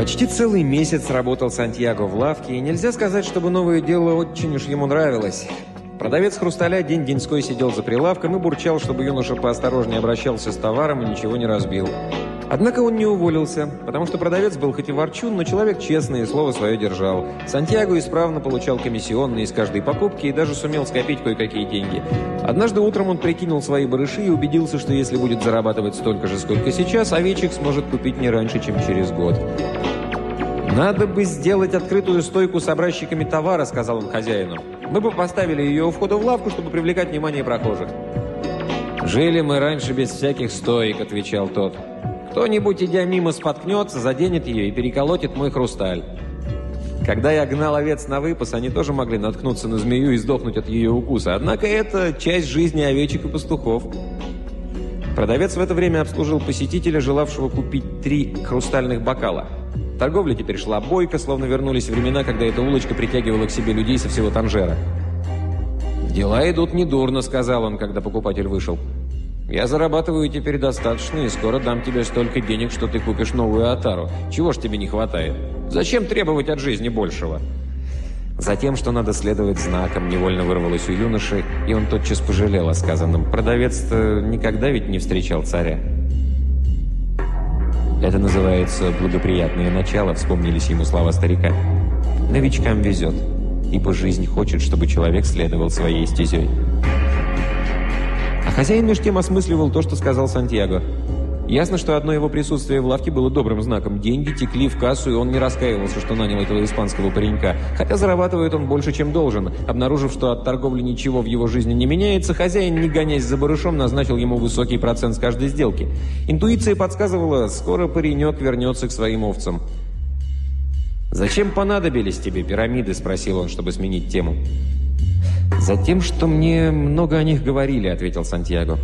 Почти целый месяц работал Сантьяго в лавке, и нельзя сказать, чтобы новое дело очень уж ему нравилось. Продавец хрусталя день-деньской сидел за прилавком и бурчал, чтобы юноша поосторожнее обращался с товаром и ничего не разбил. Однако он не уволился, потому что продавец был хоть и ворчун, но человек честный и слово свое держал. Сантьяго исправно получал комиссионные из каждой покупки и даже сумел скопить кое-какие деньги. Однажды утром он прикинул свои барыши и убедился, что если будет зарабатывать столько же, сколько сейчас, овечек сможет купить не раньше, чем через год. «Надо бы сделать открытую стойку с образчиками товара», — сказал он хозяину. «Мы бы поставили ее у входа в лавку, чтобы привлекать внимание прохожих». «Жили мы раньше без всяких стоек», — отвечал тот. «Кто-нибудь, идя мимо, споткнется, заденет ее и переколотит мой хрусталь». Когда я гнал овец на выпас, они тоже могли наткнуться на змею и сдохнуть от ее укуса. Однако это часть жизни овечек и пастухов. Продавец в это время обслужил посетителя, желавшего купить три хрустальных бокала. Торговля теперь шла бойко, словно вернулись времена, когда эта улочка притягивала к себе людей со всего Танжера. «Дела идут недурно», — сказал он, когда покупатель вышел. «Я зарабатываю теперь достаточно, и скоро дам тебе столько денег, что ты купишь новую Атару. Чего ж тебе не хватает? Зачем требовать от жизни большего?» Затем, что надо следовать знакам, невольно вырвалось у юноши, и он тотчас пожалел о сказанном. Продавец-то никогда ведь не встречал царя. Это называется «благоприятное начало», вспомнились ему слова старика. Новичкам везет, ибо жизнь хочет, чтобы человек следовал своей стезей. А хозяин меж тем осмысливал то, что сказал Сантьяго. Ясно, что одно его присутствие в лавке было добрым знаком. Деньги текли в кассу, и он не раскаивался, что нанял этого испанского паренька. Хотя зарабатывает он больше, чем должен. Обнаружив, что от торговли ничего в его жизни не меняется, хозяин, не гонясь за барышом, назначил ему высокий процент с каждой сделки. Интуиция подсказывала, скоро паренек вернется к своим овцам. «Зачем понадобились тебе пирамиды?» – спросил он, чтобы сменить тему. «Затем, что мне много о них говорили», – ответил Сантьяго.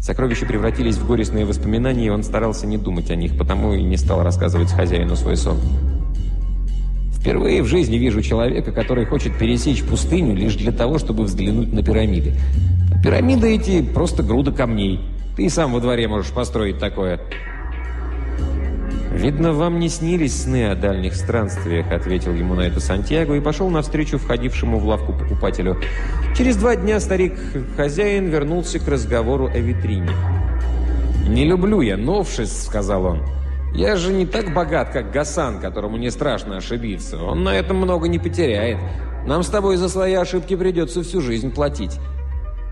Сокровища превратились в горестные воспоминания, и он старался не думать о них, потому и не стал рассказывать хозяину свой сон. Впервые в жизни вижу человека, который хочет пересечь пустыню лишь для того, чтобы взглянуть на пирамиды. пирамиды эти просто груда камней. Ты сам во дворе можешь построить такое. «Видно, вам не снились сны о дальних странствиях», — ответил ему на это Сантьяго и пошел навстречу входившему в лавку покупателю. Через два дня старик-хозяин вернулся к разговору о витрине. «Не люблю я новшеств», — сказал он. «Я же не так богат, как Гасан, которому не страшно ошибиться. Он на этом много не потеряет. Нам с тобой за свои ошибки придется всю жизнь платить».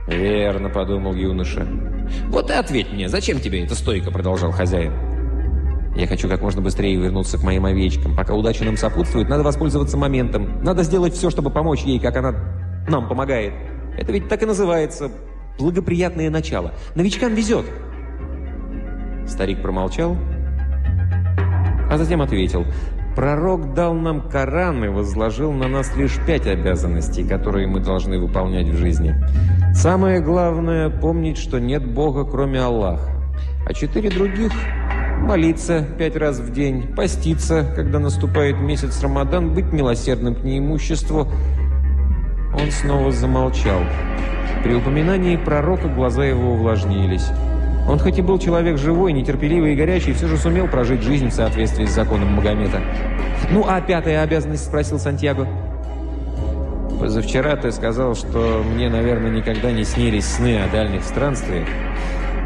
«Верно», — подумал юноша. «Вот и ответь мне, зачем тебе эта стойка?» — продолжал хозяин. Я хочу как можно быстрее вернуться к моим овечкам. Пока удача нам сопутствует, надо воспользоваться моментом. Надо сделать все, чтобы помочь ей, как она нам помогает. Это ведь так и называется благоприятное начало. Новичкам везет. Старик промолчал, а затем ответил. Пророк дал нам Коран и возложил на нас лишь пять обязанностей, которые мы должны выполнять в жизни. Самое главное – помнить, что нет Бога, кроме Аллаха. А четыре других молиться пять раз в день, поститься, когда наступает месяц Рамадан, быть милосердным к неимуществу. Он снова замолчал. При упоминании пророка глаза его увлажнились. Он хоть и был человек живой, нетерпеливый и горячий, все же сумел прожить жизнь в соответствии с законом Магомета. «Ну, а пятая обязанность?» – спросил Сантьяго. «Позавчера ты сказал, что мне, наверное, никогда не снились сны о дальних странствиях.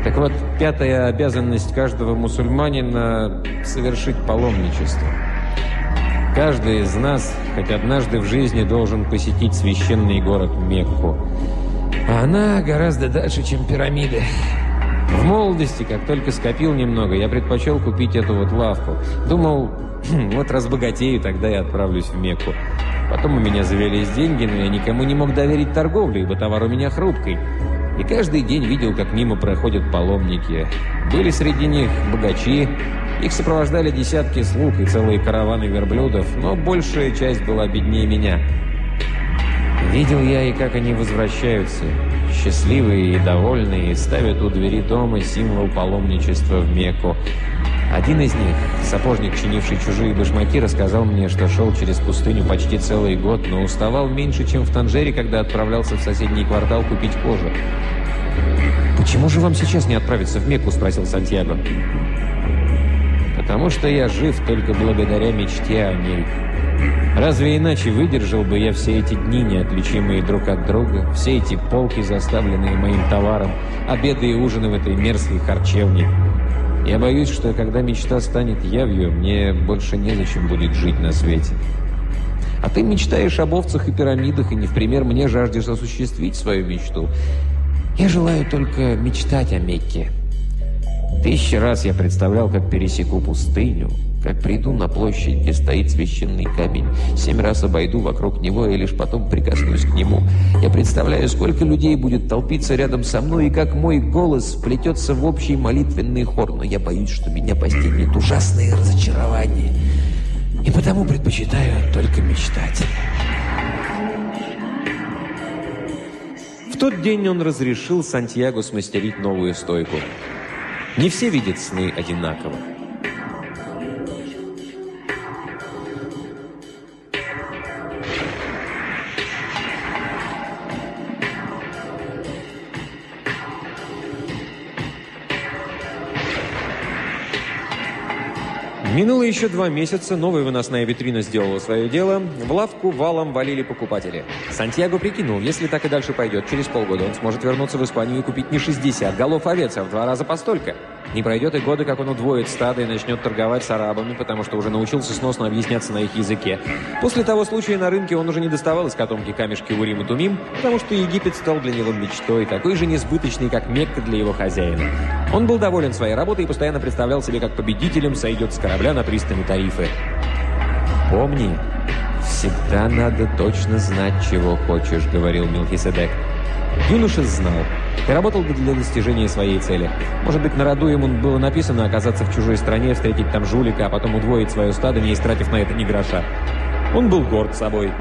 Так вот, пятая обязанность каждого мусульманина – совершить паломничество. Каждый из нас хоть однажды в жизни должен посетить священный город Мекку. А она гораздо дальше, чем пирамиды. В молодости, как только скопил немного, я предпочел купить эту вот лавку. Думал, вот разбогатею, тогда я отправлюсь в Мекку. Потом у меня завелись деньги, но я никому не мог доверить торговлю, ибо товар у меня хрупкий. И каждый день видел, как мимо проходят паломники. Были среди них богачи, их сопровождали десятки слуг и целые караваны верблюдов, но большая часть была беднее меня. Видел я и как они возвращаются, счастливые и довольные, ставят у двери дома символ паломничества в Мекку. Один из них, сапожник, чинивший чужие башмаки, рассказал мне, что шел через пустыню почти целый год, но уставал меньше, чем в Танжере, когда отправлялся в соседний квартал купить кожу. «Почему же вам сейчас не отправиться в Мекку?» – спросил Сантьяго. «Потому что я жив только благодаря мечте о ней. Разве иначе выдержал бы я все эти дни, неотличимые друг от друга, все эти полки, заставленные моим товаром, обеды и ужины в этой мерзкой харчевне?» Я боюсь, что когда мечта станет явью, мне больше незачем будет жить на свете. А ты мечтаешь об овцах и пирамидах, и не в пример мне жаждешь осуществить свою мечту. Я желаю только мечтать о Мекке. Тысячи раз я представлял, как пересеку пустыню, как приду на площадь, где стоит священный камень, семь раз обойду вокруг него и лишь потом прикоснусь к нему. Я представляю, сколько людей будет толпиться рядом со мной, и как мой голос вплетется в общий молитвенный хор, но я боюсь, что меня постигнет ужасное разочарование. И потому предпочитаю только мечтать. В тот день он разрешил Сантьяго смастерить новую стойку. Не все видят сны одинаково. Минуло еще два месяца, новая выносная витрина сделала свое дело. В лавку валом валили покупатели. Сантьяго прикинул, если так и дальше пойдет, через полгода он сможет вернуться в Испанию и купить не 60 голов овец, а в два раза постолько. Не пройдет и года, как он удвоит стадо и начнет торговать с арабами, потому что уже научился сносно объясняться на их языке. После того случая на рынке он уже не доставал из котомки камешки Урим и Тумим, потому что Египет стал для него мечтой, такой же несбыточный, как Мекка для его хозяина. Он был доволен своей работой и постоянно представлял себе, как победителем сойдет с корабля на пристани Тарифы. «Помни, всегда надо точно знать, чего хочешь», — говорил Милхиседек. Юноша знал и работал бы для достижения своей цели. Может быть, на роду ему было написано оказаться в чужой стране, встретить там жулика, а потом удвоить свое стадо, не истратив на это ни гроша. Он был горд собой.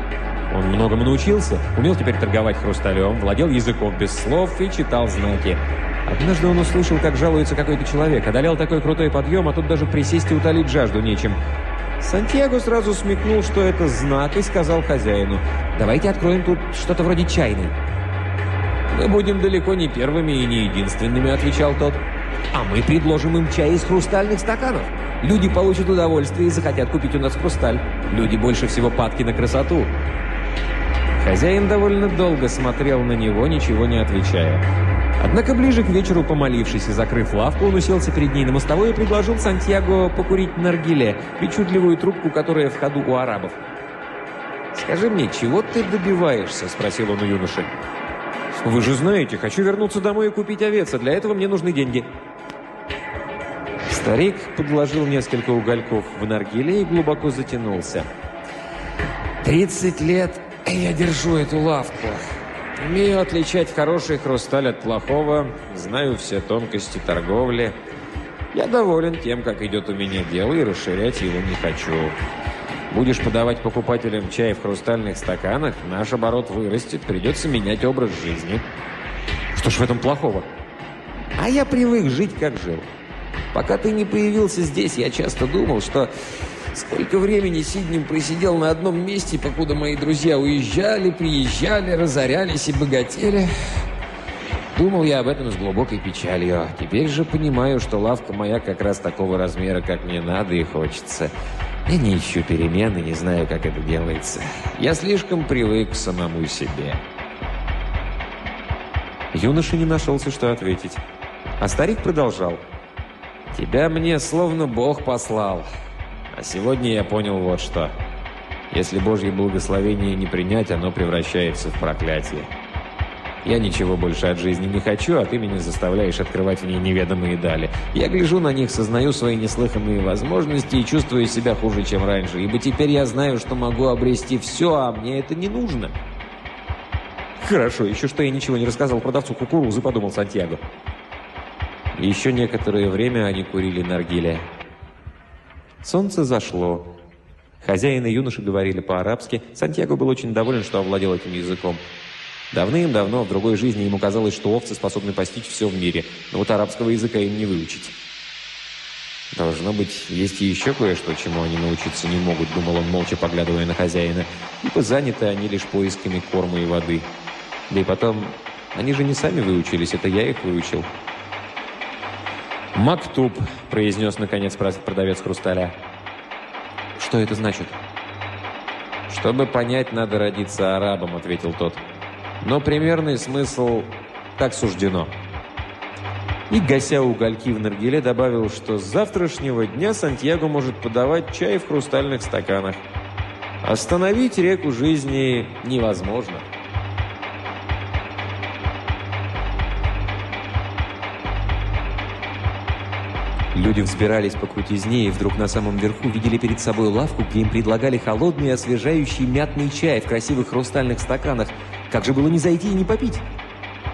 Он многому научился, умел теперь торговать хрусталем, владел языком без слов и читал знаки. Однажды он услышал, как жалуется какой-то человек, одолел такой крутой подъем, а тут даже присесть и утолить жажду нечем. Сантьяго сразу смекнул, что это знак, и сказал хозяину, «Давайте откроем тут что-то вроде чайной». «Мы будем далеко не первыми и не единственными», — отвечал тот. А мы предложим им чай из хрустальных стаканов. Люди получат удовольствие и захотят купить у нас хрусталь. Люди больше всего падки на красоту. Хозяин довольно долго смотрел на него, ничего не отвечая. Однако ближе к вечеру, помолившись и закрыв лавку, он уселся перед ней на мостовой и предложил Сантьяго покурить наргиле, причудливую трубку, которая в ходу у арабов. «Скажи мне, чего ты добиваешься?» – спросил он у юноши. «Вы же знаете, хочу вернуться домой и купить овец, а для этого мне нужны деньги». Старик подложил несколько угольков в наргиле и глубоко затянулся. «Тридцать лет я держу эту лавку. Умею отличать хороший хрусталь от плохого, знаю все тонкости торговли. Я доволен тем, как идет у меня дело, и расширять его не хочу. Будешь подавать покупателям чай в хрустальных стаканах, наш оборот вырастет, придется менять образ жизни. Что ж в этом плохого? А я привык жить, как жил. Пока ты не появился здесь, я часто думал, что сколько времени Сиднем просидел на одном месте, покуда мои друзья уезжали, приезжали, разорялись и богатели. Думал я об этом с глубокой печалью. Теперь же понимаю, что лавка моя как раз такого размера, как мне надо и хочется. Я не ищу перемены, не знаю, как это делается. Я слишком привык к самому себе. Юноша не нашелся, что ответить. А старик продолжал. «Тебя мне словно Бог послал. А сегодня я понял вот что. Если Божье благословение не принять, оно превращается в проклятие. Я ничего больше от жизни не хочу, а ты меня заставляешь открывать в ней неведомые дали. Я гляжу на них, сознаю свои неслыханные возможности и чувствую себя хуже, чем раньше, ибо теперь я знаю, что могу обрести все, а мне это не нужно. Хорошо, еще что я ничего не рассказал продавцу кукурузы, подумал Сантьяго. Еще некоторое время они курили наргиле. Солнце зашло. Хозяин и юноши говорили по-арабски. Сантьяго был очень доволен, что овладел этим языком. Давным-давно в другой жизни ему казалось, что овцы способны постичь все в мире, но вот арабского языка им не выучить. «Должно быть, есть и еще кое-что, чему они научиться не могут», — думал он, молча поглядывая на хозяина, ибо заняты они лишь поисками корма и воды. Да и потом, они же не сами выучились, это я их выучил. «Мактуб», — произнес наконец продавец хрусталя. «Что это значит?» «Чтобы понять, надо родиться арабом», — ответил тот. Но примерный смысл «так суждено». И, гася угольки в наргиле, добавил, что с завтрашнего дня Сантьяго может подавать чай в хрустальных стаканах. Остановить реку жизни невозможно. Люди взбирались по крутизне и вдруг на самом верху видели перед собой лавку, где им предлагали холодный освежающий мятный чай в красивых хрустальных стаканах. Как же было не зайти и не попить?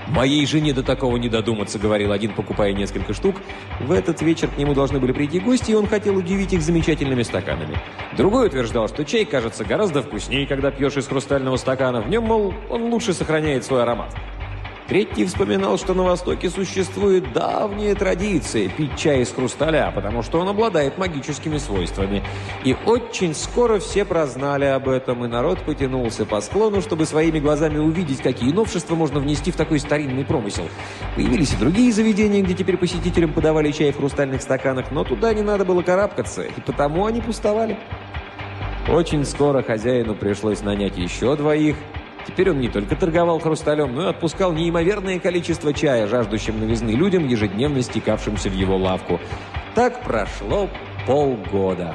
«Моей жене до такого не додуматься», — говорил один, покупая несколько штук. В этот вечер к нему должны были прийти гости, и он хотел удивить их замечательными стаканами. Другой утверждал, что чай кажется гораздо вкуснее, когда пьешь из хрустального стакана. В нем, мол, он лучше сохраняет свой аромат. Третий вспоминал, что на Востоке существует давняя традиция пить чай из хрусталя, потому что он обладает магическими свойствами. И очень скоро все прознали об этом, и народ потянулся по склону, чтобы своими глазами увидеть, какие новшества можно внести в такой старинный промысел. Появились и другие заведения, где теперь посетителям подавали чай в хрустальных стаканах, но туда не надо было карабкаться, и потому они пустовали. Очень скоро хозяину пришлось нанять еще двоих – Теперь он не только торговал хрусталем, но и отпускал неимоверное количество чая, жаждущим новизны людям, ежедневно стекавшимся в его лавку. Так прошло полгода.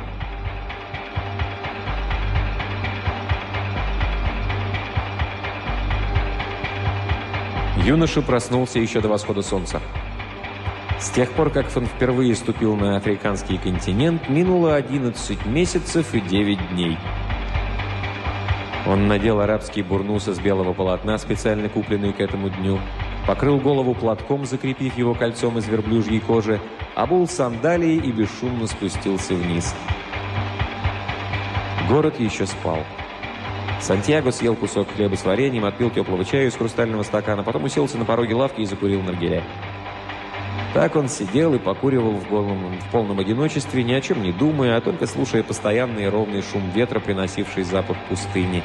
Юноша проснулся еще до восхода солнца. С тех пор, как он впервые ступил на африканский континент, минуло 11 месяцев и 9 дней. Он надел арабский бурнус из белого полотна, специально купленный к этому дню, покрыл голову платком, закрепив его кольцом из верблюжьей кожи, обул сандалии и бесшумно спустился вниз. Город еще спал. Сантьяго съел кусок хлеба с вареньем, отпил теплого чая из хрустального стакана, потом уселся на пороге лавки и закурил наргиля. Так он сидел и покуривал в, голом, в полном одиночестве, ни о чем не думая, а только слушая постоянный и ровный шум ветра, приносивший запах пустыни.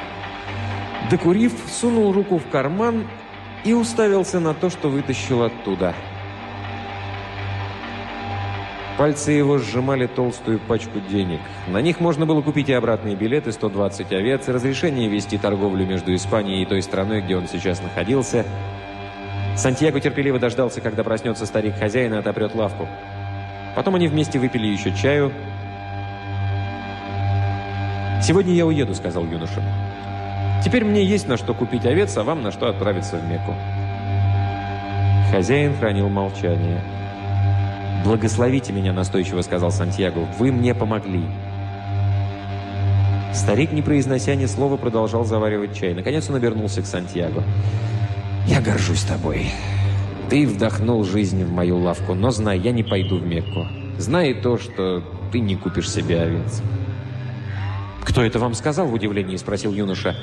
Докурив, сунул руку в карман и уставился на то, что вытащил оттуда. Пальцы его сжимали толстую пачку денег. На них можно было купить и обратные билеты, 120 овец, разрешение вести торговлю между Испанией и той страной, где он сейчас находился. Сантьяго терпеливо дождался, когда проснется старик хозяина и отопрет лавку. Потом они вместе выпили еще чаю. «Сегодня я уеду», — сказал юноша. «Теперь мне есть на что купить овец, а вам на что отправиться в Мекку». Хозяин хранил молчание. «Благословите меня», — настойчиво сказал Сантьяго. «Вы мне помогли». Старик, не произнося ни слова, продолжал заваривать чай. Наконец он обернулся к Сантьяго. «Я горжусь тобой. Ты вдохнул жизнь в мою лавку, но знай, я не пойду в Мекку. Знай то, что ты не купишь себе овец». «Кто это вам сказал?» – в удивлении спросил юноша.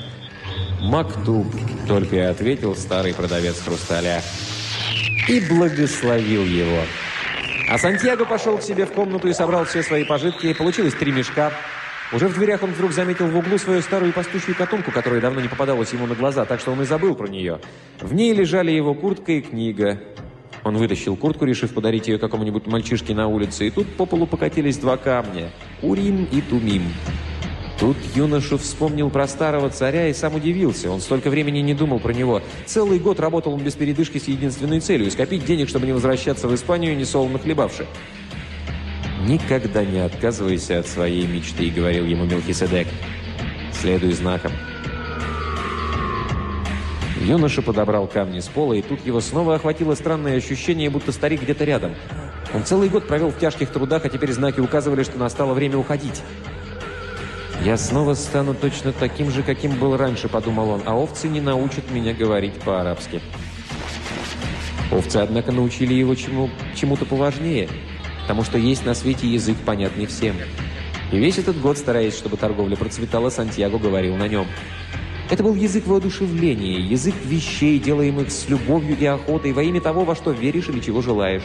«Мактуб», – только и ответил старый продавец хрусталя. И благословил его. А Сантьяго пошел к себе в комнату и собрал все свои пожитки. Получилось три мешка. Уже в дверях он вдруг заметил в углу свою старую пастушью котомку, которая давно не попадалась ему на глаза, так что он и забыл про нее. В ней лежали его куртка и книга. Он вытащил куртку, решив подарить ее какому-нибудь мальчишке на улице, и тут по полу покатились два камня – Урим и Тумим. Тут юноша вспомнил про старого царя и сам удивился. Он столько времени не думал про него. Целый год работал он без передышки с единственной целью – скопить денег, чтобы не возвращаться в Испанию, не солоно хлебавши. «Никогда не отказывайся от своей мечты», – говорил ему Мелхиседек. «Следуй знаком». Юноша подобрал камни с пола, и тут его снова охватило странное ощущение, будто старик где-то рядом. Он целый год провел в тяжких трудах, а теперь знаки указывали, что настало время уходить. «Я снова стану точно таким же, каким был раньше», — подумал он, «а овцы не научат меня говорить по-арабски». Овцы, однако, научили его чему, чему-то поважнее, потому что есть на свете язык, понятный всем. И весь этот год, стараясь, чтобы торговля процветала, Сантьяго говорил на нем. Это был язык воодушевления, язык вещей, делаемых с любовью и охотой, во имя того, во что веришь или чего желаешь.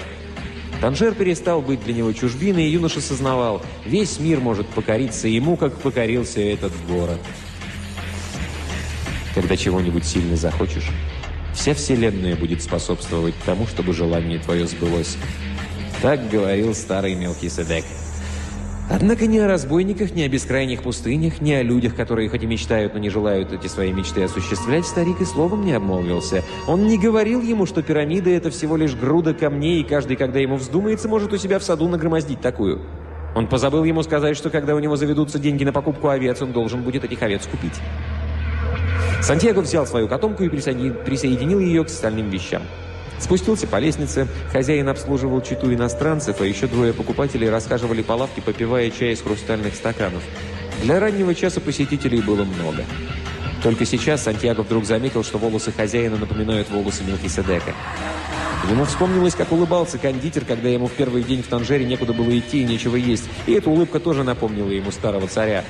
Танжер перестал быть для него чужбиной, и юноша сознавал, весь мир может покориться ему, как покорился этот город. Когда чего-нибудь сильно захочешь, вся вселенная будет способствовать тому, чтобы желание твое сбылось. Так говорил старый мелкий Седек. Однако ни о разбойниках, ни о бескрайних пустынях, ни о людях, которые хоть и мечтают, но не желают эти свои мечты осуществлять, старик и словом не обмолвился. Он не говорил ему, что пирамида – это всего лишь груда камней, и каждый, когда ему вздумается, может у себя в саду нагромоздить такую. Он позабыл ему сказать, что когда у него заведутся деньги на покупку овец, он должен будет этих овец купить. Сантьяго взял свою котомку и присоединил ее к остальным вещам. Спустился по лестнице, хозяин обслуживал читу иностранцев, а еще двое покупателей расхаживали по лавке, попивая чай из хрустальных стаканов. Для раннего часа посетителей было много. Только сейчас Сантьяго вдруг заметил, что волосы хозяина напоминают волосы Мелхиседека. Ему вспомнилось, как улыбался кондитер, когда ему в первый день в Танжере некуда было идти и нечего есть. И эта улыбка тоже напомнила ему старого царя.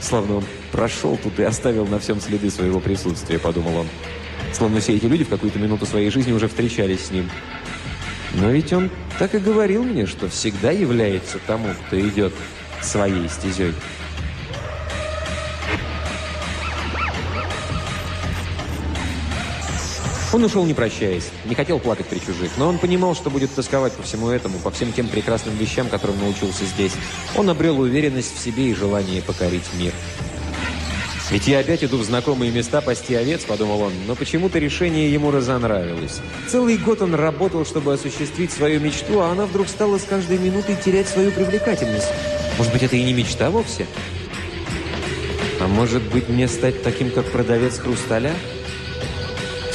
Славно он прошел тут и оставил на всем следы своего присутствия, подумал он. Словно все эти люди в какую-то минуту своей жизни уже встречались с ним. Но ведь он так и говорил мне, что всегда является тому, кто идет своей стезей. Он ушел не прощаясь, не хотел плакать при чужих, но он понимал, что будет тосковать по всему этому, по всем тем прекрасным вещам, которым научился здесь. Он обрел уверенность в себе и желание покорить мир. «Ведь я опять иду в знакомые места пасти овец», — подумал он, но почему-то решение ему разонравилось. Целый год он работал, чтобы осуществить свою мечту, а она вдруг стала с каждой минутой терять свою привлекательность. Может быть, это и не мечта вовсе? А может быть, мне стать таким, как продавец хрусталя?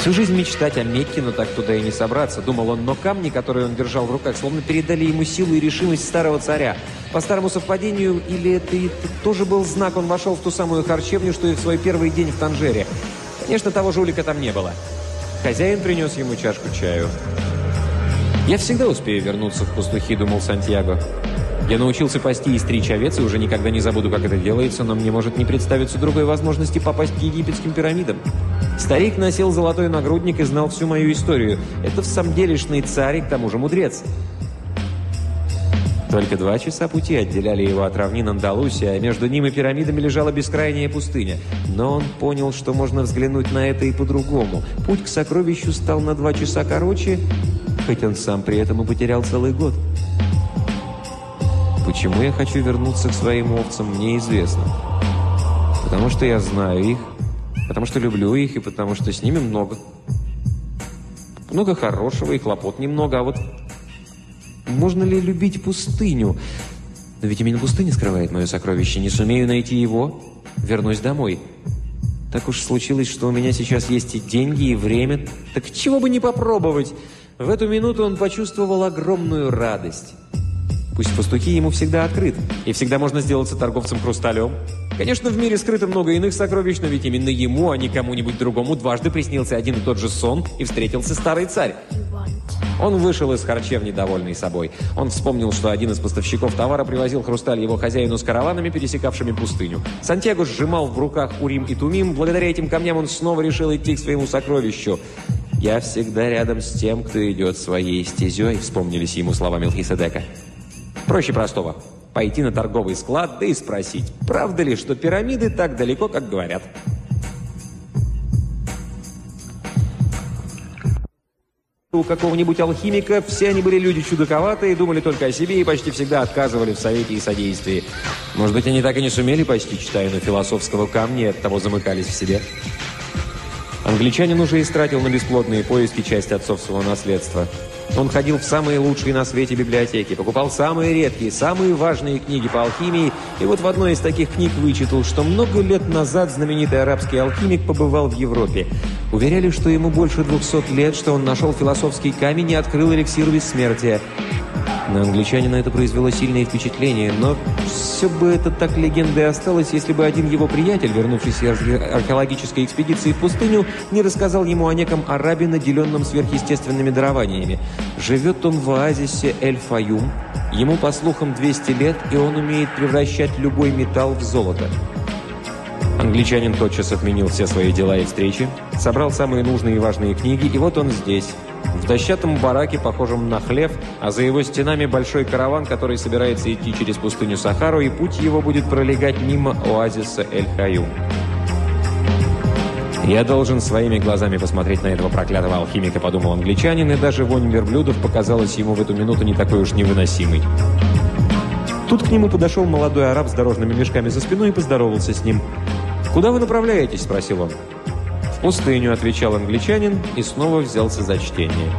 Всю жизнь мечтать о Мекке, но так туда и не собраться, думал он, но камни, которые он держал в руках, словно передали ему силу и решимость старого царя. По старому совпадению, или это, это тоже был знак, он вошел в ту самую харчевню, что и в свой первый день в Танжере. Конечно, того жулика там не было. Хозяин принес ему чашку чаю. «Я всегда успею вернуться в пастухи», — думал Сантьяго. Я научился пасти и стричь овец, и уже никогда не забуду, как это делается, но мне может не представиться другой возможности попасть к египетским пирамидам. Старик носил золотой нагрудник и знал всю мою историю. Это в самом делешный царь и к тому же мудрец. Только два часа пути отделяли его от равнин Андалусия, а между ним и пирамидами лежала бескрайняя пустыня. Но он понял, что можно взглянуть на это и по-другому. Путь к сокровищу стал на два часа короче, хоть он сам при этом и потерял целый год. Почему я хочу вернуться к своим овцам, мне известно. Потому что я знаю их, потому что люблю их и потому что с ними много. Много хорошего и хлопот немного, а вот можно ли любить пустыню? Но ведь именно пустыня скрывает мое сокровище. Не сумею найти его, вернусь домой. Так уж случилось, что у меня сейчас есть и деньги, и время. Так чего бы не попробовать? В эту минуту он почувствовал огромную радость. Пусть пастухи ему всегда открыт, и всегда можно сделаться торговцем хрусталем. Конечно, в мире скрыто много иных сокровищ, но ведь именно ему, а не кому-нибудь другому, дважды приснился один и тот же сон, и встретился старый царь. Он вышел из харчевни, довольный собой. Он вспомнил, что один из поставщиков товара привозил хрусталь его хозяину с караванами, пересекавшими пустыню. Сантьяго сжимал в руках Урим и Тумим. Благодаря этим камням он снова решил идти к своему сокровищу. «Я всегда рядом с тем, кто идет своей стезей», — вспомнились ему слова Мелхиседека. Проще простого. Пойти на торговый склад, да и спросить, правда ли, что пирамиды так далеко, как говорят. У какого-нибудь алхимика все они были люди чудаковатые, думали только о себе и почти всегда отказывали в совете и содействии. Может быть, они так и не сумели постичь тайну философского камня и оттого замыкались в себе. Англичанин уже истратил на бесплодные поиски часть отцовского наследства. Он ходил в самые лучшие на свете библиотеки, покупал самые редкие, самые важные книги по алхимии, и вот в одной из таких книг вычитал, что много лет назад знаменитый арабский алхимик побывал в Европе. Уверяли, что ему больше 200 лет, что он нашел философский камень и открыл эликсир бессмертия. На англичанина это произвело сильное впечатление, но все бы это так легендой осталось, если бы один его приятель, вернувшийся из археологической экспедиции в пустыню, не рассказал ему о неком арабе, наделенном сверхъестественными дарованиями. Живет он в оазисе Эль-Фаюм, ему, по слухам, 200 лет, и он умеет превращать любой металл в золото. Англичанин тотчас отменил все свои дела и встречи, собрал самые нужные и важные книги, и вот он здесь, в дощатом бараке, похожем на хлев, а за его стенами большой караван, который собирается идти через пустыню Сахару, и путь его будет пролегать мимо оазиса Эль-Хаюм. «Я должен своими глазами посмотреть на этого проклятого алхимика», — подумал англичанин, и даже вонь верблюдов показалась ему в эту минуту не такой уж невыносимой. Тут к нему подошел молодой араб с дорожными мешками за спиной и поздоровался с ним. «Куда вы направляетесь?» – спросил он. «В пустыню», – отвечал англичанин и снова взялся за чтение.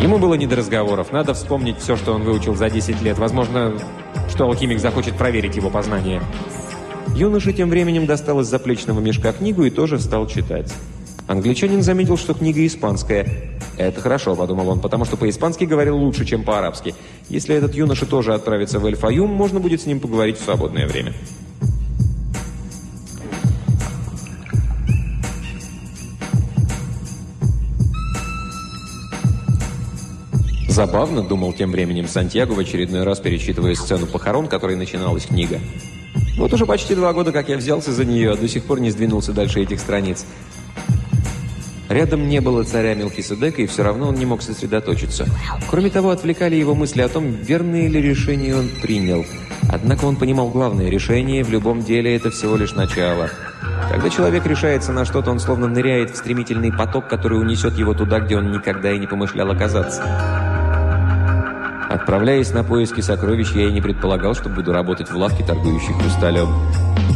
Ему было не до разговоров. Надо вспомнить все, что он выучил за 10 лет. Возможно, что алхимик захочет проверить его познания. Юноша тем временем достал из заплечного мешка книгу и тоже стал читать. Англичанин заметил, что книга испанская. «Это хорошо», — подумал он, потому что по-испански говорил лучше, чем по-арабски. Если этот юноша тоже отправится в Эльфаюм, можно будет с ним поговорить в свободное время. Забавно, думал тем временем Сантьяго в очередной раз перечитывая сцену похорон, которой начиналась книга. Вот уже почти два года, как я взялся за нее, а до сих пор не сдвинулся дальше этих страниц. Рядом не было царя Мелхиседека, и все равно он не мог сосредоточиться. Кроме того, отвлекали его мысли о том, верное ли решение он принял. Однако он понимал главное решение, в любом деле это всего лишь начало. Когда человек решается на что-то, он словно ныряет в стремительный поток, который унесет его туда, где он никогда и не помышлял оказаться. Отправляясь на поиски сокровищ, я и не предполагал, что буду работать в лавке, торгующей хрусталем.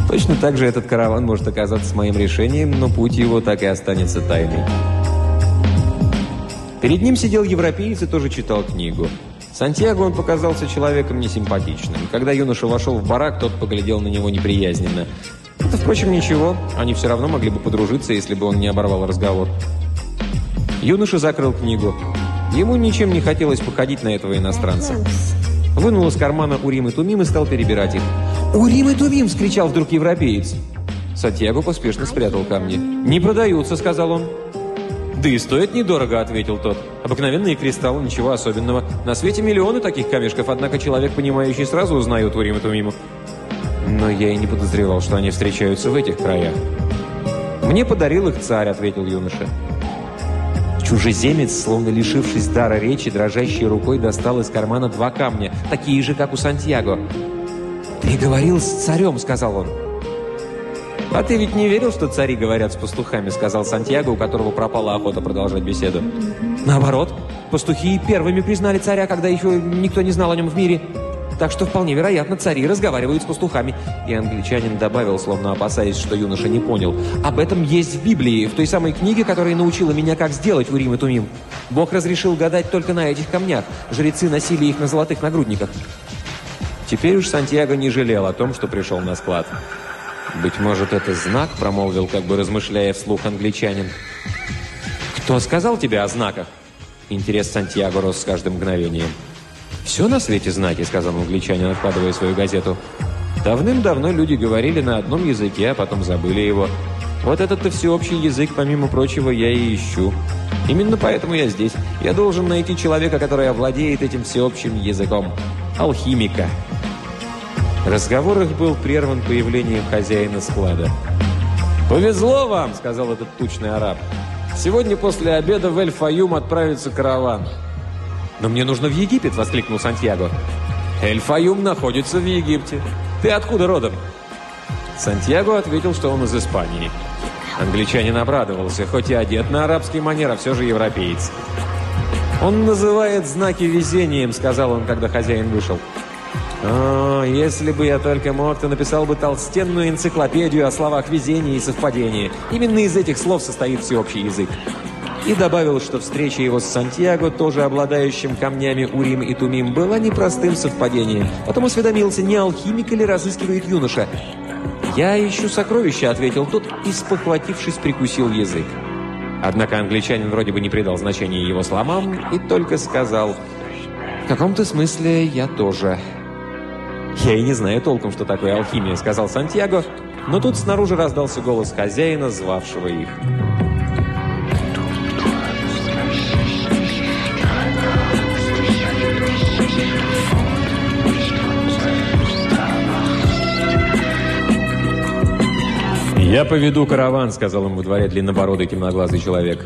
Точно так же этот караван может оказаться моим решением, но путь его так и останется тайной. Перед ним сидел европеец и тоже читал книгу. Сантьяго он показался человеком несимпатичным. Когда юноша вошел в барак, тот поглядел на него неприязненно. Это, впрочем, ничего. Они все равно могли бы подружиться, если бы он не оборвал разговор. Юноша закрыл книгу. Ему ничем не хотелось походить на этого иностранца. Вынул из кармана Урим и Тумим и стал перебирать их. «Урим и Тумим!» – вскричал вдруг европеец. Сатьяго поспешно спрятал камни. «Не продаются», – сказал он. «Да и стоят недорого», – ответил тот. «Обыкновенные кристаллы, ничего особенного. На свете миллионы таких камешков, однако человек, понимающий, сразу узнает Урим и Тумиму». «Но я и не подозревал, что они встречаются в этих краях». «Мне подарил их царь», – ответил юноша. Чужеземец, словно лишившись дара речи, дрожащей рукой достал из кармана два камня, такие же, как у Сантьяго. «Ты говорил с царем», — сказал он. «А ты ведь не верил, что цари говорят с пастухами?» — сказал Сантьяго, у которого пропала охота продолжать беседу. «Наоборот, пастухи первыми признали царя, когда еще никто не знал о нем в мире». Так что вполне вероятно, цари разговаривают с пастухами». И англичанин добавил, словно опасаясь, что юноша не понял. «Об этом есть в Библии, в той самой книге, которая научила меня, как сделать Урим и Тумим. Бог разрешил гадать только на этих камнях. Жрецы носили их на золотых нагрудниках». Теперь уж Сантьяго не жалел о том, что пришел на склад. «Быть может, это знак?» – промолвил, как бы размышляя вслух англичанин. «Кто сказал тебе о знаках?» Интерес Сантьяго рос с каждым мгновением. «Все на свете знаки», – сказал англичанин, откладывая свою газету. «Давным-давно люди говорили на одном языке, а потом забыли его. Вот этот-то всеобщий язык, помимо прочего, я и ищу. Именно поэтому я здесь. Я должен найти человека, который овладеет этим всеобщим языком. Алхимика». Разговор их был прерван появлением хозяина склада. «Повезло вам!» – сказал этот тучный араб. Сегодня после обеда в Эль-Фаюм отправится караван. «Но мне нужно в Египет!» – воскликнул Сантьяго. «Эль-Фаюм находится в Египте. Ты откуда родом?» Сантьяго ответил, что он из Испании. Англичанин обрадовался, хоть и одет на арабский манер, а все же европеец. «Он называет знаки везением», – сказал он, когда хозяин вышел. О, если бы я только мог, то написал бы толстенную энциклопедию о словах везения и совпадения. Именно из этих слов состоит всеобщий язык. И добавил, что встреча его с Сантьяго, тоже обладающим камнями Урим и Тумим, была непростым совпадением. Потом осведомился, не алхимик или разыскивает юноша. «Я ищу сокровища», — ответил тот и, спохватившись, прикусил язык. Однако англичанин вроде бы не придал значения его словам и только сказал, «В каком-то смысле я тоже». «Я и не знаю толком, что такое алхимия», — сказал Сантьяго, но тут снаружи раздался голос хозяина, звавшего их. «Я поведу караван», — сказал ему во дворе длиннобородый темноглазый человек.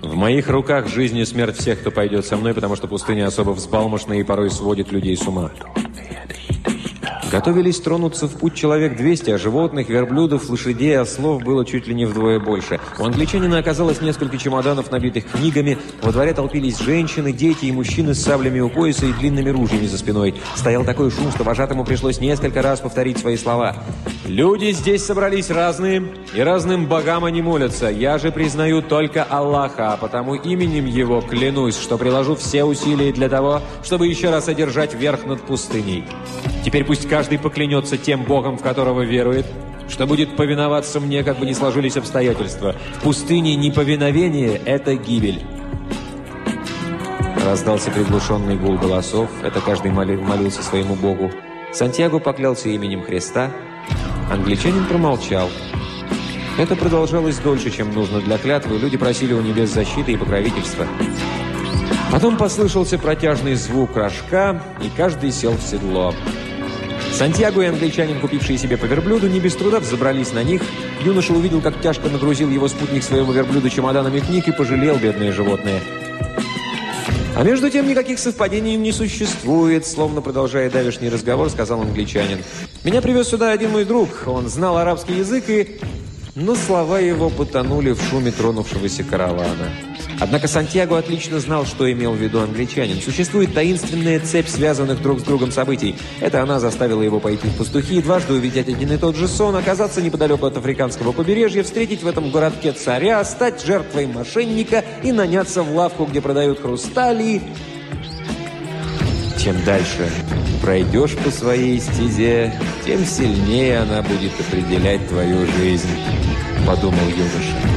«В моих руках жизнь и смерть всех, кто пойдет со мной, потому что пустыня особо взбалмошная и порой сводит людей с ума». Готовились тронуться в путь человек 200, а животных, верблюдов, лошадей, ослов было чуть ли не вдвое больше. У англичанина оказалось несколько чемоданов, набитых книгами. Во дворе толпились женщины, дети и мужчины с саблями у пояса и длинными ружьями за спиной. Стоял такой шум, что вожатому пришлось несколько раз повторить свои слова. «Люди здесь собрались разные, и разным богам они молятся. Я же признаю только Аллаха, а потому именем Его клянусь, что приложу все усилия для того, чтобы еще раз одержать верх над пустыней». Теперь пусть каждый поклянется тем Богом, в которого верует, что будет повиноваться мне, как бы ни сложились обстоятельства. В пустыне неповиновение – это гибель. Раздался приглушенный гул голосов. Это каждый молился своему Богу. Сантьяго поклялся именем Христа. Англичанин промолчал. Это продолжалось дольше, чем нужно для клятвы. Люди просили у небес защиты и покровительства. Потом послышался протяжный звук рожка, и каждый сел в седло. Сантьяго и англичанин, купившие себе по верблюду, не без труда взобрались на них. Юноша увидел, как тяжко нагрузил его спутник своего верблюда чемоданами книг и пожалел бедное животное. «А между тем никаких совпадений не существует», словно продолжая давишний разговор, сказал англичанин. «Меня привез сюда один мой друг. Он знал арабский язык и...» Но слова его потонули в шуме тронувшегося каравана. Однако Сантьяго отлично знал, что имел в виду англичанин. Существует таинственная цепь связанных друг с другом событий. Это она заставила его пойти в пастухи, дважды увидеть один и тот же сон, оказаться неподалеку от африканского побережья, встретить в этом городке царя, стать жертвой мошенника и наняться в лавку, где продают хрустали. Чем дальше пройдешь по своей стезе, тем сильнее она будет определять твою жизнь, подумал юноша.